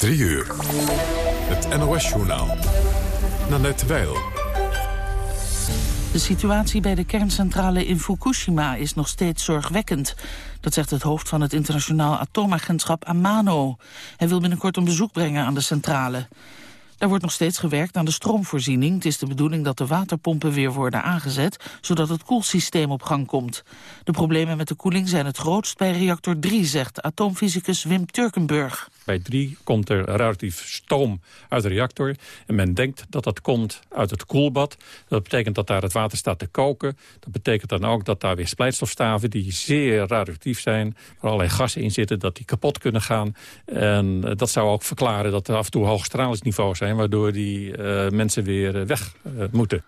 3 uur. Het NOS-journaal. Nanette Weil. De situatie bij de kerncentrale in Fukushima is nog steeds zorgwekkend. Dat zegt het hoofd van het internationaal atoomagentschap Amano. Hij wil binnenkort een bezoek brengen aan de centrale. Er wordt nog steeds gewerkt aan de stroomvoorziening. Het is de bedoeling dat de waterpompen weer worden aangezet, zodat het koelsysteem op gang komt. De problemen met de koeling zijn het grootst bij reactor 3, zegt atoomfysicus Wim Turkenburg. Bij 3 komt er relatief stoom uit de reactor. En men denkt dat dat komt uit het koelbad. Dat betekent dat daar het water staat te koken. Dat betekent dan ook dat daar weer splijtstofstaven... die zeer radioactief zijn, waar allerlei gassen in zitten... dat die kapot kunnen gaan. En eh, dat zou ook verklaren dat er af en toe hoog stralingsniveaus zijn... waardoor die uh, mensen weer uh, weg moeten.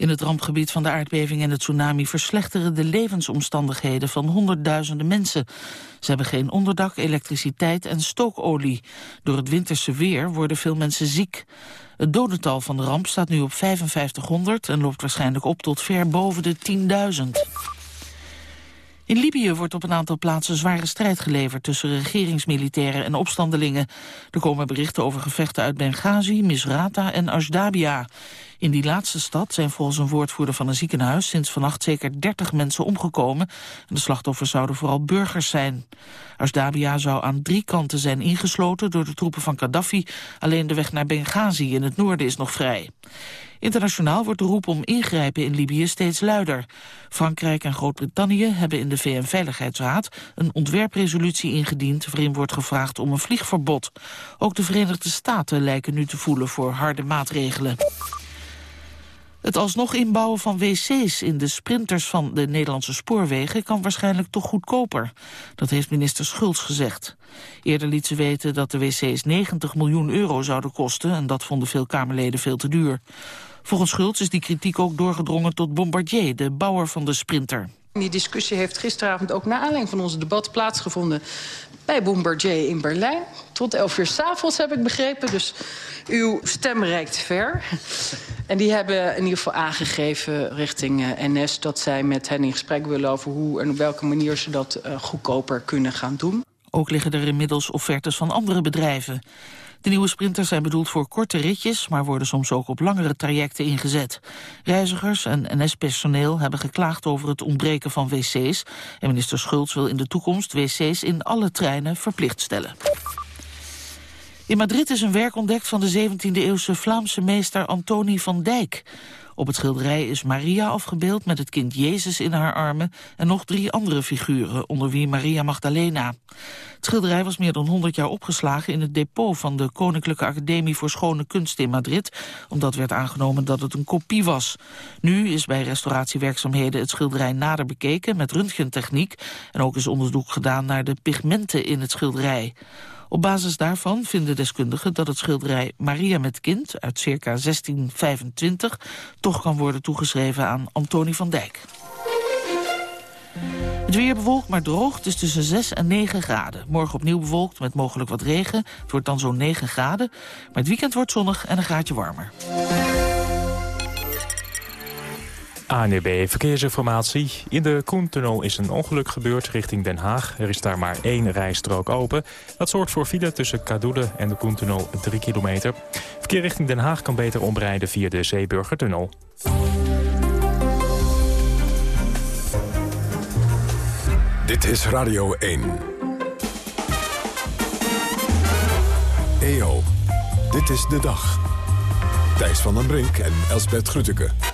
In het rampgebied van de aardbeving en de tsunami verslechteren de levensomstandigheden van honderdduizenden mensen. Ze hebben geen onderdak, elektriciteit en stookolie. Door het winterse weer worden veel mensen ziek. Het dodental van de ramp staat nu op 5500 en loopt waarschijnlijk op tot ver boven de 10.000. In Libië wordt op een aantal plaatsen zware strijd geleverd tussen regeringsmilitairen en opstandelingen. Er komen berichten over gevechten uit Benghazi, Misrata en Ashdabia. In die laatste stad zijn volgens een woordvoerder van een ziekenhuis sinds vannacht zeker 30 mensen omgekomen. En de slachtoffers zouden vooral burgers zijn. Ashdabia zou aan drie kanten zijn ingesloten door de troepen van Gaddafi. Alleen de weg naar Benghazi in het noorden is nog vrij. Internationaal wordt de roep om ingrijpen in Libië steeds luider. Frankrijk en Groot-Brittannië hebben in de VN-veiligheidsraad een ontwerpresolutie ingediend waarin wordt gevraagd om een vliegverbod. Ook de Verenigde Staten lijken nu te voelen voor harde maatregelen. Het alsnog inbouwen van wc's in de sprinters van de Nederlandse spoorwegen kan waarschijnlijk toch goedkoper. Dat heeft minister Schultz gezegd. Eerder liet ze weten dat de wc's 90 miljoen euro zouden kosten en dat vonden veel Kamerleden veel te duur. Volgens Schultz is die kritiek ook doorgedrongen tot Bombardier, de bouwer van de Sprinter. Die discussie heeft gisteravond ook naar aanleiding van onze debat plaatsgevonden bij Bombardier in Berlijn. Tot 11 uur s'avonds heb ik begrepen, dus uw stem reikt ver. En die hebben in ieder geval aangegeven richting uh, NS... dat zij met hen in gesprek willen over hoe en op welke manier ze dat uh, goedkoper kunnen gaan doen. Ook liggen er inmiddels offertes van andere bedrijven. De nieuwe sprinters zijn bedoeld voor korte ritjes... maar worden soms ook op langere trajecten ingezet. Reizigers en NS-personeel hebben geklaagd over het ontbreken van wc's... en minister Schultz wil in de toekomst wc's in alle treinen verplicht stellen. In Madrid is een werk ontdekt van de 17e-eeuwse Vlaamse meester Antoni van Dijk. Op het schilderij is Maria afgebeeld met het kind Jezus in haar armen... en nog drie andere figuren, onder wie Maria Magdalena. Het schilderij was meer dan 100 jaar opgeslagen in het depot... van de Koninklijke Academie voor Schone Kunst in Madrid... omdat werd aangenomen dat het een kopie was. Nu is bij restauratiewerkzaamheden het schilderij nader bekeken... met röntgentechniek en ook is onderzoek gedaan naar de pigmenten in het schilderij. Op basis daarvan vinden deskundigen dat het schilderij Maria met kind uit circa 1625 toch kan worden toegeschreven aan Antonie van Dijk. Het weer bewolkt, maar droog. Het is tussen 6 en 9 graden. Morgen opnieuw bewolkt met mogelijk wat regen. Het wordt dan zo'n 9 graden. Maar het weekend wordt zonnig en een graadje warmer. ANUB Verkeersinformatie. In de Koentunnel is een ongeluk gebeurd richting Den Haag. Er is daar maar één rijstrook open. Dat zorgt voor file tussen Kadoede en de Koentunnel 3 kilometer. Verkeer richting Den Haag kan beter omrijden via de Zeeburgertunnel. Dit is Radio 1. EO, dit is de dag. Thijs van den Brink en Elsbert Grütke.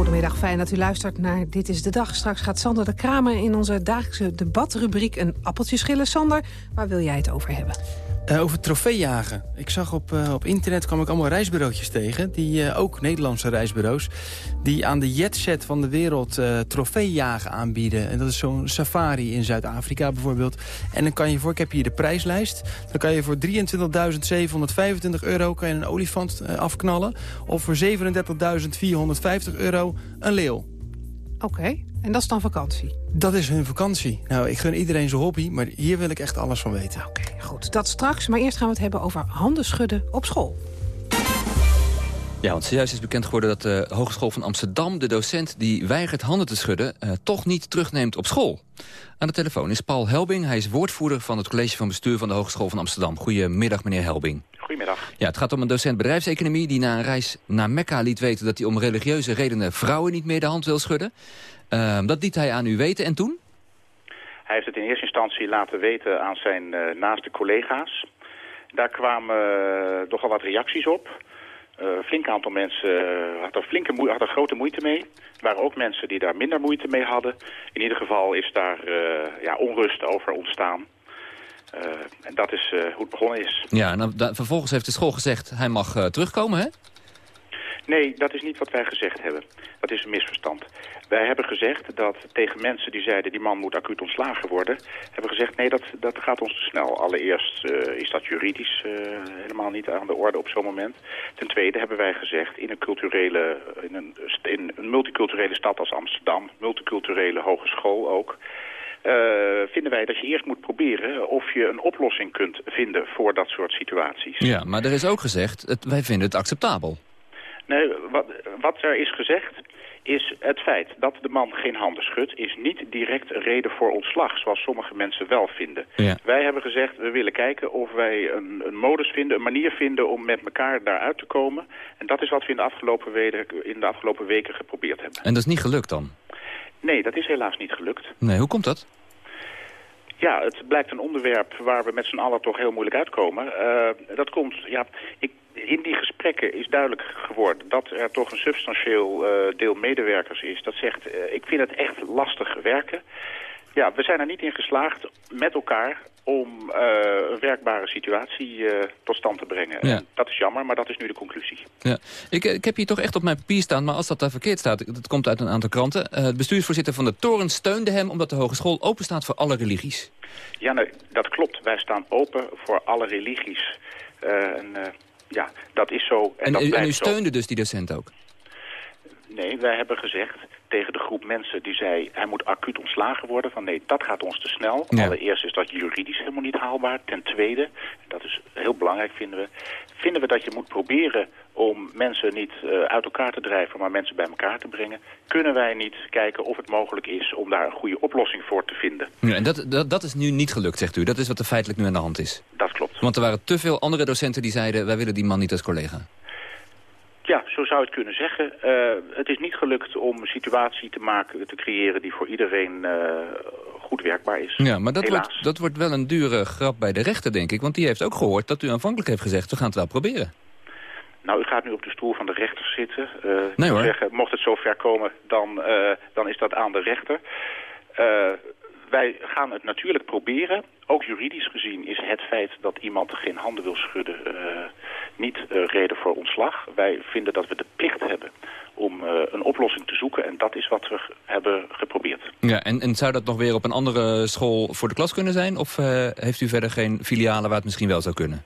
Goedemiddag, fijn dat u luistert naar Dit is de Dag. Straks gaat Sander de Kramer in onze dagelijkse debatrubriek een appeltje schillen. Sander, waar wil jij het over hebben? Uh, over trofeejagen. Ik zag op, uh, op internet kwam ik allemaal reisbureautjes tegen. Die, uh, ook Nederlandse reisbureaus. Die aan de jetset van de wereld trofeejagen aanbieden. En dat is zo'n safari in Zuid-Afrika bijvoorbeeld. En dan kan je voor, ik heb hier de prijslijst. Dan kan je voor 23.725 euro kan je een olifant afknallen. Of voor 37.450 euro een leeuw. Oké, en dat is dan vakantie? Dat is hun vakantie. Nou, ik gun iedereen zijn hobby, maar hier wil ik echt alles van weten. Oké, goed. Dat straks, maar eerst gaan we het hebben over handen schudden op school. Ja, want zojuist is bekend geworden dat de Hogeschool van Amsterdam... de docent die weigert handen te schudden, uh, toch niet terugneemt op school. Aan de telefoon is Paul Helbing. Hij is woordvoerder van het college van bestuur van de Hogeschool van Amsterdam. Goedemiddag, meneer Helbing. Goedemiddag. Ja, het gaat om een docent bedrijfseconomie die na een reis naar Mekka liet weten... dat hij om religieuze redenen vrouwen niet meer de hand wil schudden. Uh, dat liet hij aan u weten. En toen? Hij heeft het in eerste instantie laten weten aan zijn uh, naaste collega's. Daar kwamen uh, nogal wat reacties op. Een uh, flink aantal mensen had er, flinke had er grote moeite mee. Er waren ook mensen die daar minder moeite mee hadden. In ieder geval is daar ja, onrust over ontstaan. En dat is hoe het begonnen is. Ja, en dan, da, vervolgens heeft de school gezegd hij mag terugkomen, hè? Nee, dat is niet wat wij gezegd hebben. Dat is een misverstand. Wij hebben gezegd dat tegen mensen die zeiden... die man moet acuut ontslagen worden... hebben gezegd, nee, dat, dat gaat ons te snel. Allereerst uh, is dat juridisch uh, helemaal niet aan de orde op zo'n moment. Ten tweede hebben wij gezegd... in een, culturele, in een, in een multiculturele stad als Amsterdam... multiculturele hogeschool ook... Uh, vinden wij dat je eerst moet proberen of je een oplossing kunt vinden voor dat soort situaties. Ja, maar er is ook gezegd, het, wij vinden het acceptabel. Nee, wat, wat er is gezegd is het feit dat de man geen handen schudt... is niet direct reden voor ontslag, zoals sommige mensen wel vinden. Ja. Wij hebben gezegd, we willen kijken of wij een, een modus vinden... een manier vinden om met elkaar daaruit te komen. En dat is wat we in de afgelopen, weken, in de afgelopen weken geprobeerd hebben. En dat is niet gelukt dan? Nee, dat is helaas niet gelukt. Nee, hoe komt dat? Ja, het blijkt een onderwerp waar we met z'n allen toch heel moeilijk uitkomen. Uh, dat komt, ja, ik, in die gesprekken is duidelijk geworden dat er toch een substantieel uh, deel medewerkers is. Dat zegt, uh, ik vind het echt lastig werken. Ja, we zijn er niet in geslaagd met elkaar om uh, een werkbare situatie uh, tot stand te brengen. Ja. En dat is jammer, maar dat is nu de conclusie. Ja. Ik, ik heb hier toch echt op mijn papier staan, maar als dat daar verkeerd staat... dat komt uit een aantal kranten. Uh, het bestuursvoorzitter van de Toren steunde hem... omdat de hogeschool open staat voor alle religies. Ja, nee, dat klopt. Wij staan open voor alle religies. en, ja, dat is zo. En, en, dat u, en u zo. steunde dus die docent ook? Nee, wij hebben gezegd tegen de groep mensen die zei... hij moet acuut ontslagen worden, van nee, dat gaat ons te snel. Ja. Allereerst is dat juridisch helemaal niet haalbaar. Ten tweede, dat is heel belangrijk vinden we... vinden we dat je moet proberen om mensen niet uh, uit elkaar te drijven... maar mensen bij elkaar te brengen. Kunnen wij niet kijken of het mogelijk is om daar een goede oplossing voor te vinden. Ja, en dat, dat, dat is nu niet gelukt, zegt u. Dat is wat er feitelijk nu aan de hand is. Dat klopt. Want er waren te veel andere docenten die zeiden... wij willen die man niet als collega. Ja, zo zou je het kunnen zeggen. Uh, het is niet gelukt om een situatie te maken, te creëren die voor iedereen uh, goed werkbaar is. Ja, maar dat Helaas. wordt, dat wordt wel een dure grap bij de rechter, denk ik. Want die heeft ook gehoord dat u aanvankelijk heeft gezegd... we gaan het wel proberen. Nou, u gaat nu op de stoel van de rechter zitten. Uh, nee hoor. Zeggen, mocht het zover komen, dan, dan is dat aan de rechter. Wij gaan het natuurlijk proberen. Ook juridisch gezien is het feit dat iemand geen handen wil schudden niet uh, reden voor ontslag. Wij vinden dat we de plicht hebben om uh, een oplossing te zoeken. En dat is wat we hebben geprobeerd. Ja, en, en zou dat nog weer op een andere school voor de klas kunnen zijn? Of heeft u verder geen filialen waar het misschien wel zou kunnen?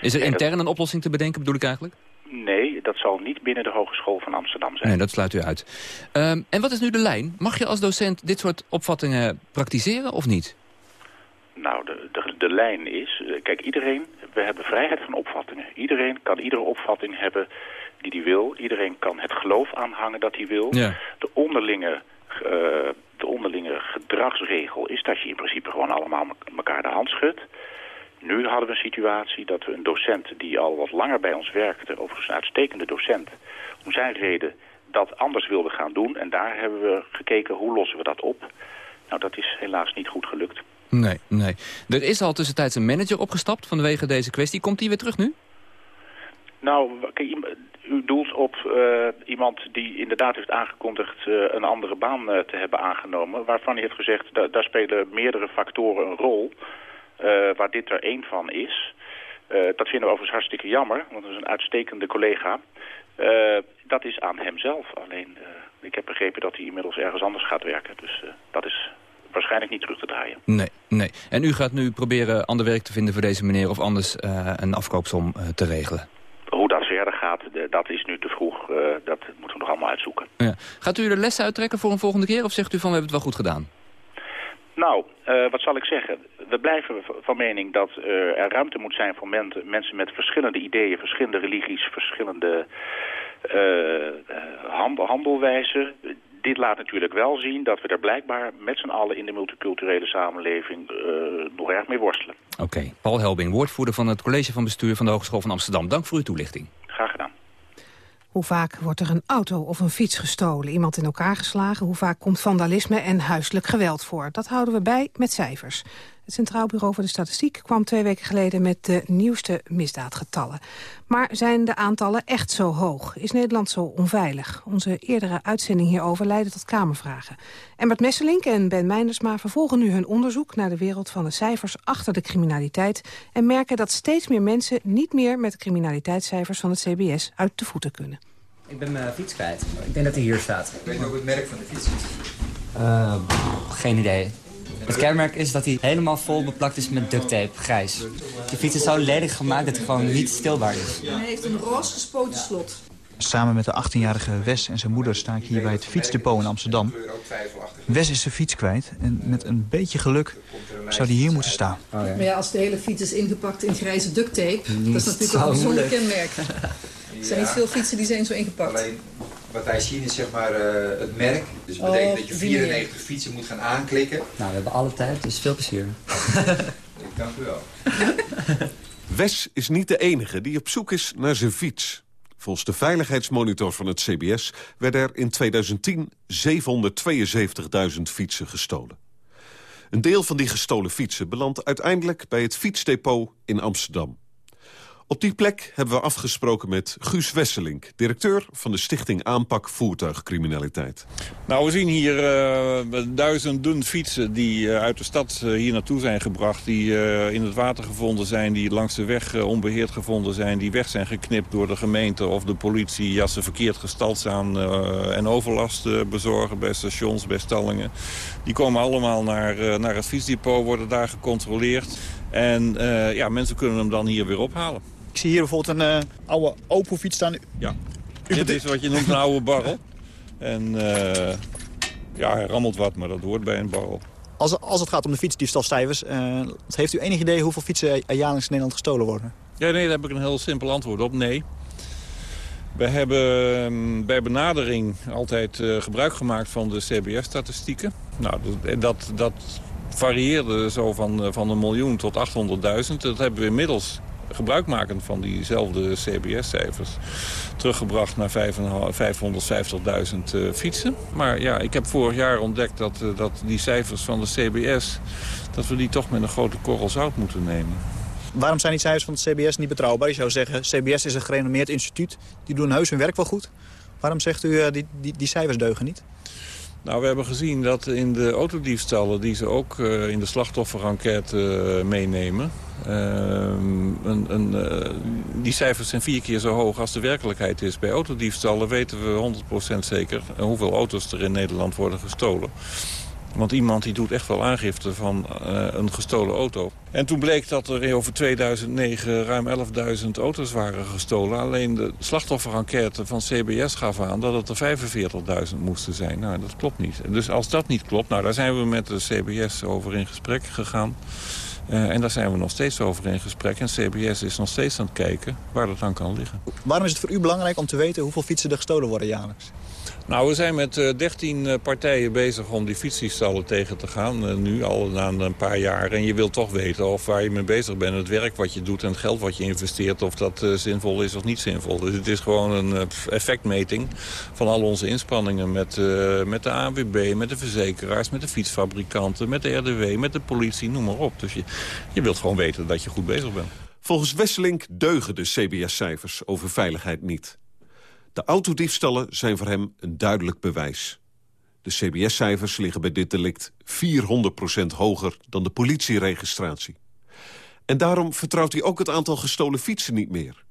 Is er intern een oplossing te bedenken, bedoel ik eigenlijk? Nee, dat zal niet binnen de Hogeschool van Amsterdam zijn. Nee, dat sluit u uit. Um, en wat is nu de lijn? Mag je als docent dit soort opvattingen praktiseren of niet? Nou, de, de, de lijn is... eh, Kijk, iedereen... We hebben vrijheid van opvattingen. Iedereen kan iedere opvatting hebben die hij wil. Iedereen kan het geloof aanhangen dat hij wil. Ja. De onderlinge... eh, de onderlinge gedragsregel is dat je in principe gewoon allemaal elkaar de hand schudt. Nu hadden we een situatie dat we een docent die al wat langer bij ons werkte, overigens een uitstekende docent, om zijn reden dat anders wilde gaan doen. En daar hebben we gekeken hoe lossen we dat op. Nou, dat is helaas niet goed gelukt. Nee, nee. Er is al tussentijds een manager opgestapt vanwege deze kwestie. Komt die weer terug nu? Nou, u doelt op eh, iemand die inderdaad heeft aangekondigd eh, een andere baan eh, te hebben aangenomen. Waarvan hij heeft gezegd, da daar spelen meerdere factoren een rol. Eh, waar dit er één van is. Eh, dat vinden we overigens hartstikke jammer, want dat is een uitstekende collega. Eh, dat is aan hemzelf. Alleen, ik heb begrepen dat hij inmiddels ergens anders gaat werken. Dus dat is waarschijnlijk niet terug te draaien. Nee, nee. En u gaat nu proberen ander werk te vinden voor deze meneer... of anders uh, een afkoopsom uh, te regelen? Hoe dat verder gaat, dat is nu te vroeg. Uh, dat moeten we nog allemaal uitzoeken. Ja. Gaat u de lessen uittrekken voor een volgende keer... of zegt u van we hebben het wel goed gedaan? Nou, wat zal ik zeggen? We blijven van mening dat uh, er ruimte moet zijn voor men mensen met verschillende ideeën, verschillende religies, verschillende uh, handel, handelwijzen. Dit laat natuurlijk wel zien dat we er blijkbaar met z'n allen in de multiculturele samenleving nog erg mee worstelen. Oké, Paul Helbing, woordvoerder van het college van bestuur van de Hogeschool van Amsterdam. Dank voor uw toelichting. Graag gedaan. Hoe vaak wordt er een auto of een fiets gestolen, iemand in elkaar geslagen? Hoe vaak komt vandalisme en huiselijk geweld voor? Dat houden we bij met cijfers. Het Centraal Bureau voor de Statistiek kwam twee weken geleden met de nieuwste misdaadgetallen. Maar zijn de aantallen echt zo hoog? Is Nederland zo onveilig? Onze eerdere uitzending hierover leidde tot Kamervragen. Emmert Messelink en Ben Meindersma vervolgen nu hun onderzoek naar de wereld van de cijfers achter de criminaliteit en merken dat steeds meer mensen niet meer met de criminaliteitscijfers van het CBS uit de voeten kunnen. Ik ben mijn fiets kwijt. Ik denk dat hij hier staat. Weet je ook het merk van de fiets is? Uh, geen idee. Het kenmerk is dat hij helemaal vol beplakt is met duct tape, grijs. De fiets is zo ledig gemaakt dat hij gewoon niet stilbaar is. hij heeft een roze gespoten slot. Samen met de 18-jarige Wes en zijn moeder sta ik hier bij het fietsdepot in Amsterdam. Wes is zijn fiets kwijt en met een beetje geluk zou die hier moeten staan. Oh, ja. Maar ja, als de hele fiets is ingepakt in grijze duct tape, dat is natuurlijk wel een bijzonder kenmerk. Er zijn niet veel fietsen die zijn zo ingepakt. Wat wij zien is zeg maar uh, het merk. Dus dat betekent oh, dat je 94 fietsen moet gaan aanklikken. Nou, we hebben alle tijd, dus veel plezier. Ik dank u wel. Wes is niet de enige die op zoek is naar zijn fiets. Volgens de veiligheidsmonitor van het CBS werden er in 2010 772.000 fietsen gestolen. Een deel van die gestolen fietsen belandt uiteindelijk bij het fietsdepot in Amsterdam. Op die plek hebben we afgesproken met Guus Wesselink... directeur van de Stichting Aanpak Voertuigcriminaliteit. Nou, we zien hier uh, duizenden fietsen die uh, uit de stad uh, hier naartoe zijn gebracht... die in het water gevonden zijn, die langs de weg onbeheerd gevonden zijn... die weg zijn geknipt door de gemeente of de politie... als ze verkeerd gestald staan en overlast bezorgen bij stations, bij stallingen. Die komen allemaal naar, naar het fietsdepot, worden daar gecontroleerd... En ja, mensen kunnen hem dan hier weer ophalen. Ik zie hier bijvoorbeeld een uh, oude Opel-fiets staan. Ja, dit is wat je noemt een oude barrel. En uh, ja, hij rammelt wat, maar dat hoort bij een barrel. Als, als het gaat om de fietsdiefstalcijfers, uh, heeft u enig idee hoeveel fietsen er jaarlijks in Nederland gestolen worden? Ja, nee, daar heb ik een heel simpel antwoord op. Nee. We hebben ehm, bij benadering altijd gebruik gemaakt van de CBS-statistieken. Nou, dat, dat varieerde zo van, van een miljoen tot 800.000. Dat hebben we inmiddels gebruikmakend van diezelfde CBS-cijfers... teruggebracht naar 550.000 uh, fietsen. Maar ja, ik heb vorig jaar ontdekt dat, uh, dat die cijfers van de CBS... dat we die toch met een grote korrel zout moeten nemen. Waarom zijn die cijfers van het CBS niet betrouwbaar? Je zou zeggen, CBS is een gerenommeerd instituut. Die doen heus hun werk wel goed. Waarom zegt u, uh, die, die, die cijfers deugen niet? Nou, we hebben gezien dat in de autodiefstallen... die ze ook uh, in de slachtofferenquête uh, meenemen... Uh, een, een, die cijfers zijn vier keer zo hoog als de werkelijkheid is. Bij autodiefstallen weten we 100% zeker... hoeveel auto's er in Nederland worden gestolen. Want iemand die doet echt wel aangifte van uh, een gestolen auto. En toen bleek dat er over 2009 ruim 11.000 auto's waren gestolen. Alleen de slachtofferenquête van CBS gaf aan dat het er 45.000 moesten zijn. Nou, dat klopt niet. Dus als dat niet klopt, nou, daar zijn we met de CBS over in gesprek gegaan. Uh, en daar zijn we nog steeds over in gesprek. En CBS is nog steeds aan het kijken waar dat dan kan liggen. Waarom is het voor u belangrijk om te weten hoeveel fietsen er gestolen worden jaarlijks? Nou, we zijn met uh, 13 uh, partijen bezig om die fietsdiefstallen tegen te gaan. Uh, nu al na een paar jaar. En je wilt toch weten of waar je mee bezig bent. Het werk wat je doet en het geld wat je investeert. Of dat zinvol is of niet zinvol. Dus het is gewoon een effectmeting van al onze inspanningen. Met, met de ANWB, met de verzekeraars, met de fietsfabrikanten, met de RDW, met de politie, noem maar op. Dus je, je wilt gewoon weten dat je goed bezig bent. Volgens Wesselink deugen de CBS-cijfers over veiligheid niet. De autodiefstallen zijn voor hem een duidelijk bewijs. De CBS-cijfers liggen bij dit delict 400% hoger dan de politieregistratie. En daarom vertrouwt hij ook het aantal gestolen fietsen niet meer.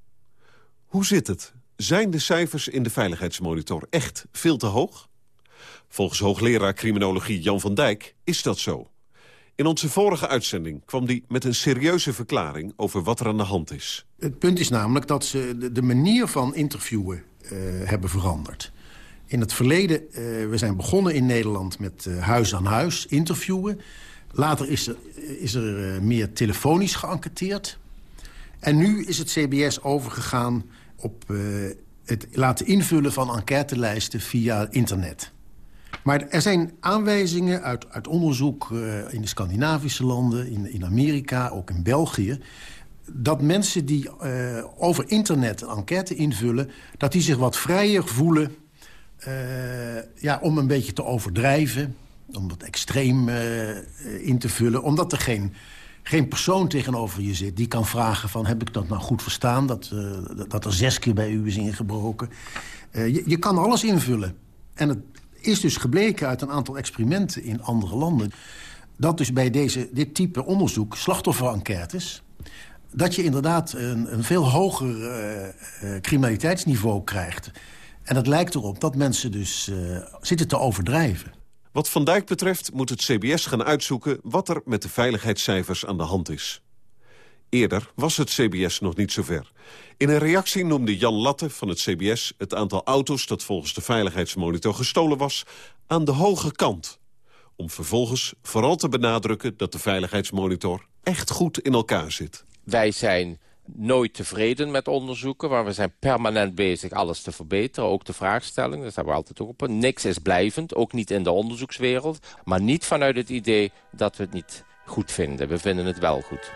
Hoe zit het? Zijn de cijfers in de veiligheidsmonitor echt veel te hoog? Volgens hoogleraar criminologie Jan van Dijk is dat zo. In onze vorige uitzending kwam hij met een serieuze verklaring over wat er aan de hand is. Het punt is namelijk dat ze de manier van interviewen hebben veranderd. In het verleden, uh, we zijn begonnen in Nederland met uh, huis aan huis interviewen. Later is er, is er meer telefonisch geënquêteerd. En nu is het CBS overgegaan op het laten invullen van enquêtelijsten via internet. Maar er zijn aanwijzingen uit, uit onderzoek in de Scandinavische landen... In, in Amerika, ook in België... dat mensen die uh, over internet een enquête invullen... dat die zich wat vrijer voelen uh, ja, om een beetje te overdrijven... om het extreem in te vullen... omdat er geen, geen persoon tegenover je zit die kan vragen van... heb ik dat nou goed verstaan, dat, dat er zes keer bij u is ingebroken... Je, je kan alles invullen. En het is dus gebleken uit een aantal experimenten in andere landen... dat dus bij deze, dit type onderzoek, slachtofferenquêtes... dat je inderdaad een, een veel hoger uh, uh, criminaliteitsniveau krijgt. En het lijkt erop dat mensen dus uh, zitten te overdrijven. Wat Van Dijk betreft moet het CBS gaan uitzoeken... wat er met de veiligheidscijfers aan de hand is. Eerder was het CBS nog niet zover. In een reactie noemde Jan Latte van het CBS het aantal auto's... dat volgens de veiligheidsmonitor gestolen was, aan de hoge kant. Om vervolgens vooral te benadrukken dat de veiligheidsmonitor echt goed in elkaar zit. Wij zijn nooit tevreden met onderzoeken, maar we zijn permanent bezig alles te verbeteren. Ook de vraagstelling, dat hebben we altijd op. Niks is blijvend, ook niet in de onderzoekswereld. Maar niet vanuit het idee dat we het niet goed vinden. We vinden het wel goed.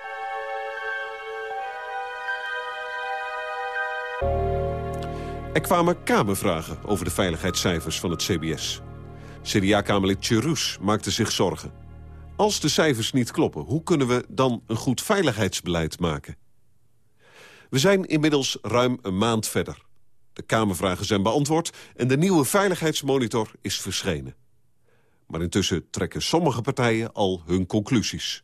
Er kwamen Kamervragen over de veiligheidscijfers van het CBS. CDA-Kamerlid Cherous maakte zich zorgen. Als de cijfers niet kloppen, hoe kunnen we dan een goed veiligheidsbeleid maken? We zijn inmiddels ruim een maand verder. De Kamervragen zijn beantwoord en de nieuwe veiligheidsmonitor is verschenen. Maar intussen trekken sommige partijen al hun conclusies.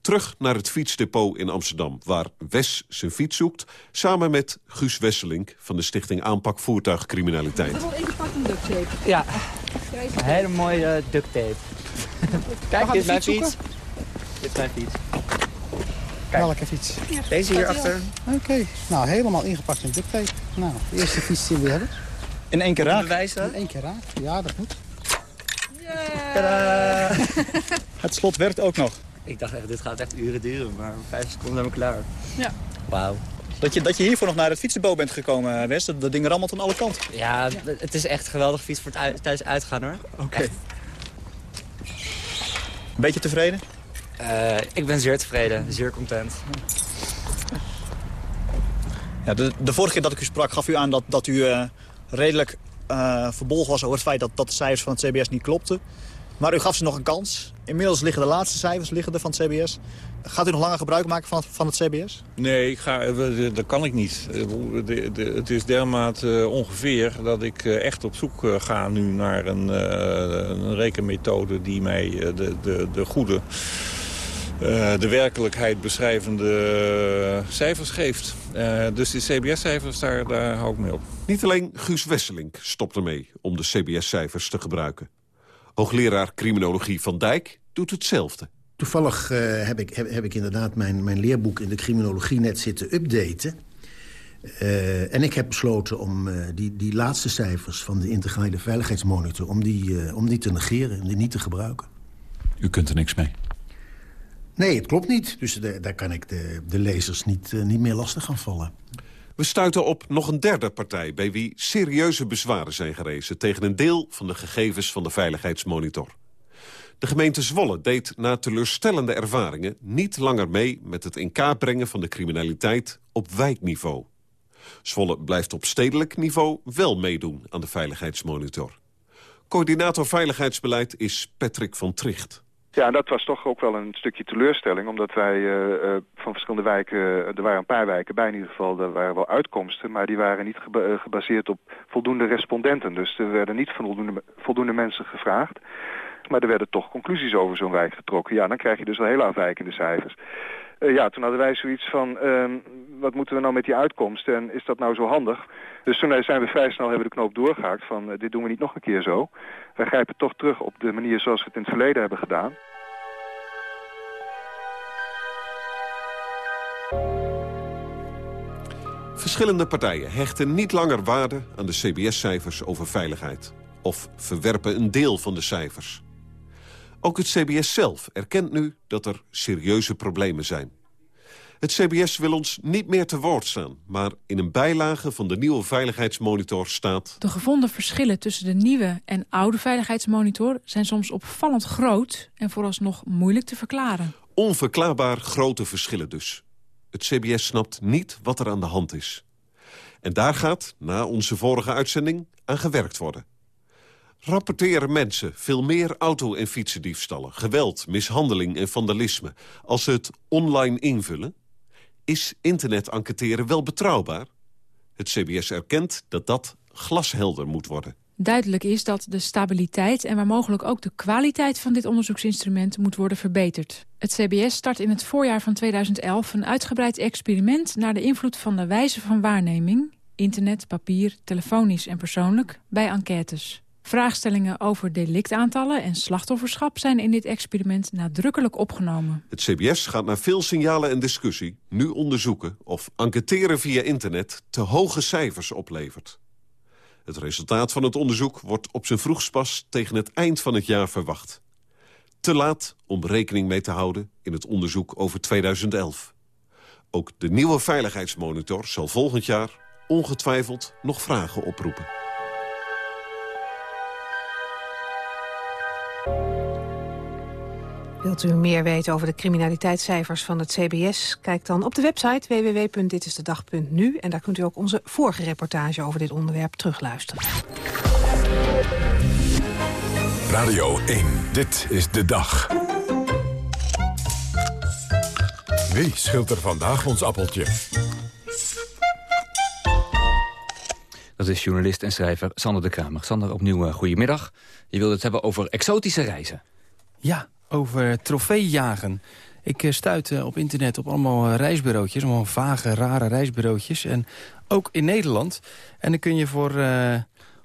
Terug naar het fietsdepot in Amsterdam, waar Wes zijn fiets zoekt... samen met Guus Wesselink van de Stichting Aanpak Voertuigcriminaliteit. Ik even pak een duct tape. Ja, een hele mooie duct tape. Kijk, dit is mijn fiets. Dit is mijn fiets. Kijk. Welke fiets? Deze hier achter. Oké, okay. nou helemaal ingepakt in duct tape. Nou, de eerste fiets die we hebben. In één keer raak? Bewijzen? In één keer raak, ja dat moet. Yeah. Het slot werkt ook nog. Ik dacht echt, dit gaat echt uren duren, maar vijf seconden zijn we klaar. Ja. Wauw. Dat je, dat je hiervoor nog naar het fietsdepot bent gekomen, West. Dat, dat ding rammelt aan alle kanten. Ja, het is echt een geweldige fiets voor thuis uitgaan, hoor. Oké. Okay. Beetje tevreden? Uh, ik ben zeer tevreden, zeer content. Ja, de, de vorige keer dat ik u sprak gaf u aan dat, dat u uh, redelijk uh, verbolgen was over het feit dat, dat de cijfers van het CBS niet klopten. Maar u gaf ze nog een kans. Inmiddels liggen de laatste cijfers liggen er van het CBS. Gaat u nog langer gebruik maken van, van het CBS? Nee, ik ga, dat kan ik niet. De, de, het is dermate ongeveer dat ik echt op zoek ga nu naar een, een rekenmethode... die mij de, de, de goede, de werkelijkheid beschrijvende cijfers geeft. dus die CBS-cijfers, daar, daar hou ik mee op. Niet alleen Guus Wesselink stopt ermee om de CBS-cijfers te gebruiken. Hoogleraar criminologie Van Dijk doet hetzelfde. Toevallig uh, heb, ik, heb, heb, ik inderdaad mijn, mijn leerboek in de criminologie net zitten updaten. Uh, en ik heb besloten om uh, die, die laatste cijfers van de integrale veiligheidsmonitor... om die, om die te negeren en die niet te gebruiken. U kunt er niks mee? Nee, het klopt niet. Dus de, daar kan ik de, de lezers niet, niet meer lastig gaan vallen. We stuiten op nog een derde partij... bij wie serieuze bezwaren zijn gerezen... tegen een deel van de gegevens van de veiligheidsmonitor. De gemeente Zwolle deed na teleurstellende ervaringen... niet langer mee met het in kaart brengen van de criminaliteit op wijkniveau. Zwolle blijft op stedelijk niveau wel meedoen aan de veiligheidsmonitor. Coördinator veiligheidsbeleid is Patrick van Tricht. Ja, dat was toch ook wel een stukje teleurstelling, omdat wij uh, uh, van verschillende wijken, er waren een paar wijken bij in ieder geval, er waren wel uitkomsten, maar die waren niet geba gebaseerd op voldoende respondenten. Dus er werden niet voldoende, voldoende mensen gevraagd, maar er werden toch conclusies over zo'n wijk getrokken. Ja, dan krijg je dus wel hele afwijkende cijfers. Uh, ja, toen hadden wij zoiets van, wat moeten we nou met die uitkomsten en is dat nou zo handig? Dus toen zijn we vrij snel hebben de knoop doorgehaakt van uh, dit doen we niet nog een keer zo. Wij grijpen toch terug op de manier zoals we het in het verleden hebben gedaan. Verschillende partijen hechten niet langer waarde aan de CBS-cijfers over veiligheid. Of verwerpen een deel van de cijfers. Ook het CBS zelf erkent nu dat er serieuze problemen zijn. Het CBS wil ons niet meer te woord staan... maar in een bijlage van de nieuwe veiligheidsmonitor staat... De gevonden verschillen tussen de nieuwe en oude veiligheidsmonitor... zijn soms opvallend groot en vooralsnog moeilijk te verklaren. Onverklaarbaar grote verschillen dus. Het CBS snapt niet wat er aan de hand is. En daar gaat, na onze vorige uitzending, aan gewerkt worden. Rapporteren mensen veel meer auto- en fietsendiefstallen... geweld, mishandeling en vandalisme... als ze het online invullen? Is internet enquêteren wel betrouwbaar? Het CBS erkent dat dat glashelder moet worden. Duidelijk is dat de stabiliteit en waar mogelijk ook de kwaliteit van dit onderzoeksinstrument moet worden verbeterd. Het CBS start in het voorjaar van 2011 een uitgebreid experiment naar de invloed van de wijze van waarneming, internet, papier, telefonisch en persoonlijk, bij enquêtes. Vraagstellingen over delictaantallen en slachtofferschap zijn in dit experiment nadrukkelijk opgenomen. Het CBS gaat na veel signalen en discussie nu onderzoeken of enquêteren via internet te hoge cijfers oplevert. Het resultaat van het onderzoek wordt op zijn vroegst pas tegen het eind van het jaar verwacht. Te laat om rekening mee te houden in het onderzoek over 2011. Ook de nieuwe veiligheidsmonitor zal volgend jaar ongetwijfeld nog vragen oproepen. Wilt u meer weten over de criminaliteitscijfers van het CBS? Kijk dan op de website www.ditistedag.nu. En daar kunt u ook onze vorige reportage over dit onderwerp terugluisteren. Radio 1, dit is de dag. Wie schilt er vandaag ons appeltje? Dat is journalist en schrijver Sander de Kramer. Sander, opnieuw uh, goedemiddag. Je wilde het hebben over exotische reizen. Ja, over trofeejagen. Ik uh, stuit uh, op internet op allemaal uh, reisbureautjes. Allemaal vage, rare reisbureautjes. En ook in Nederland. En dan kun je voor,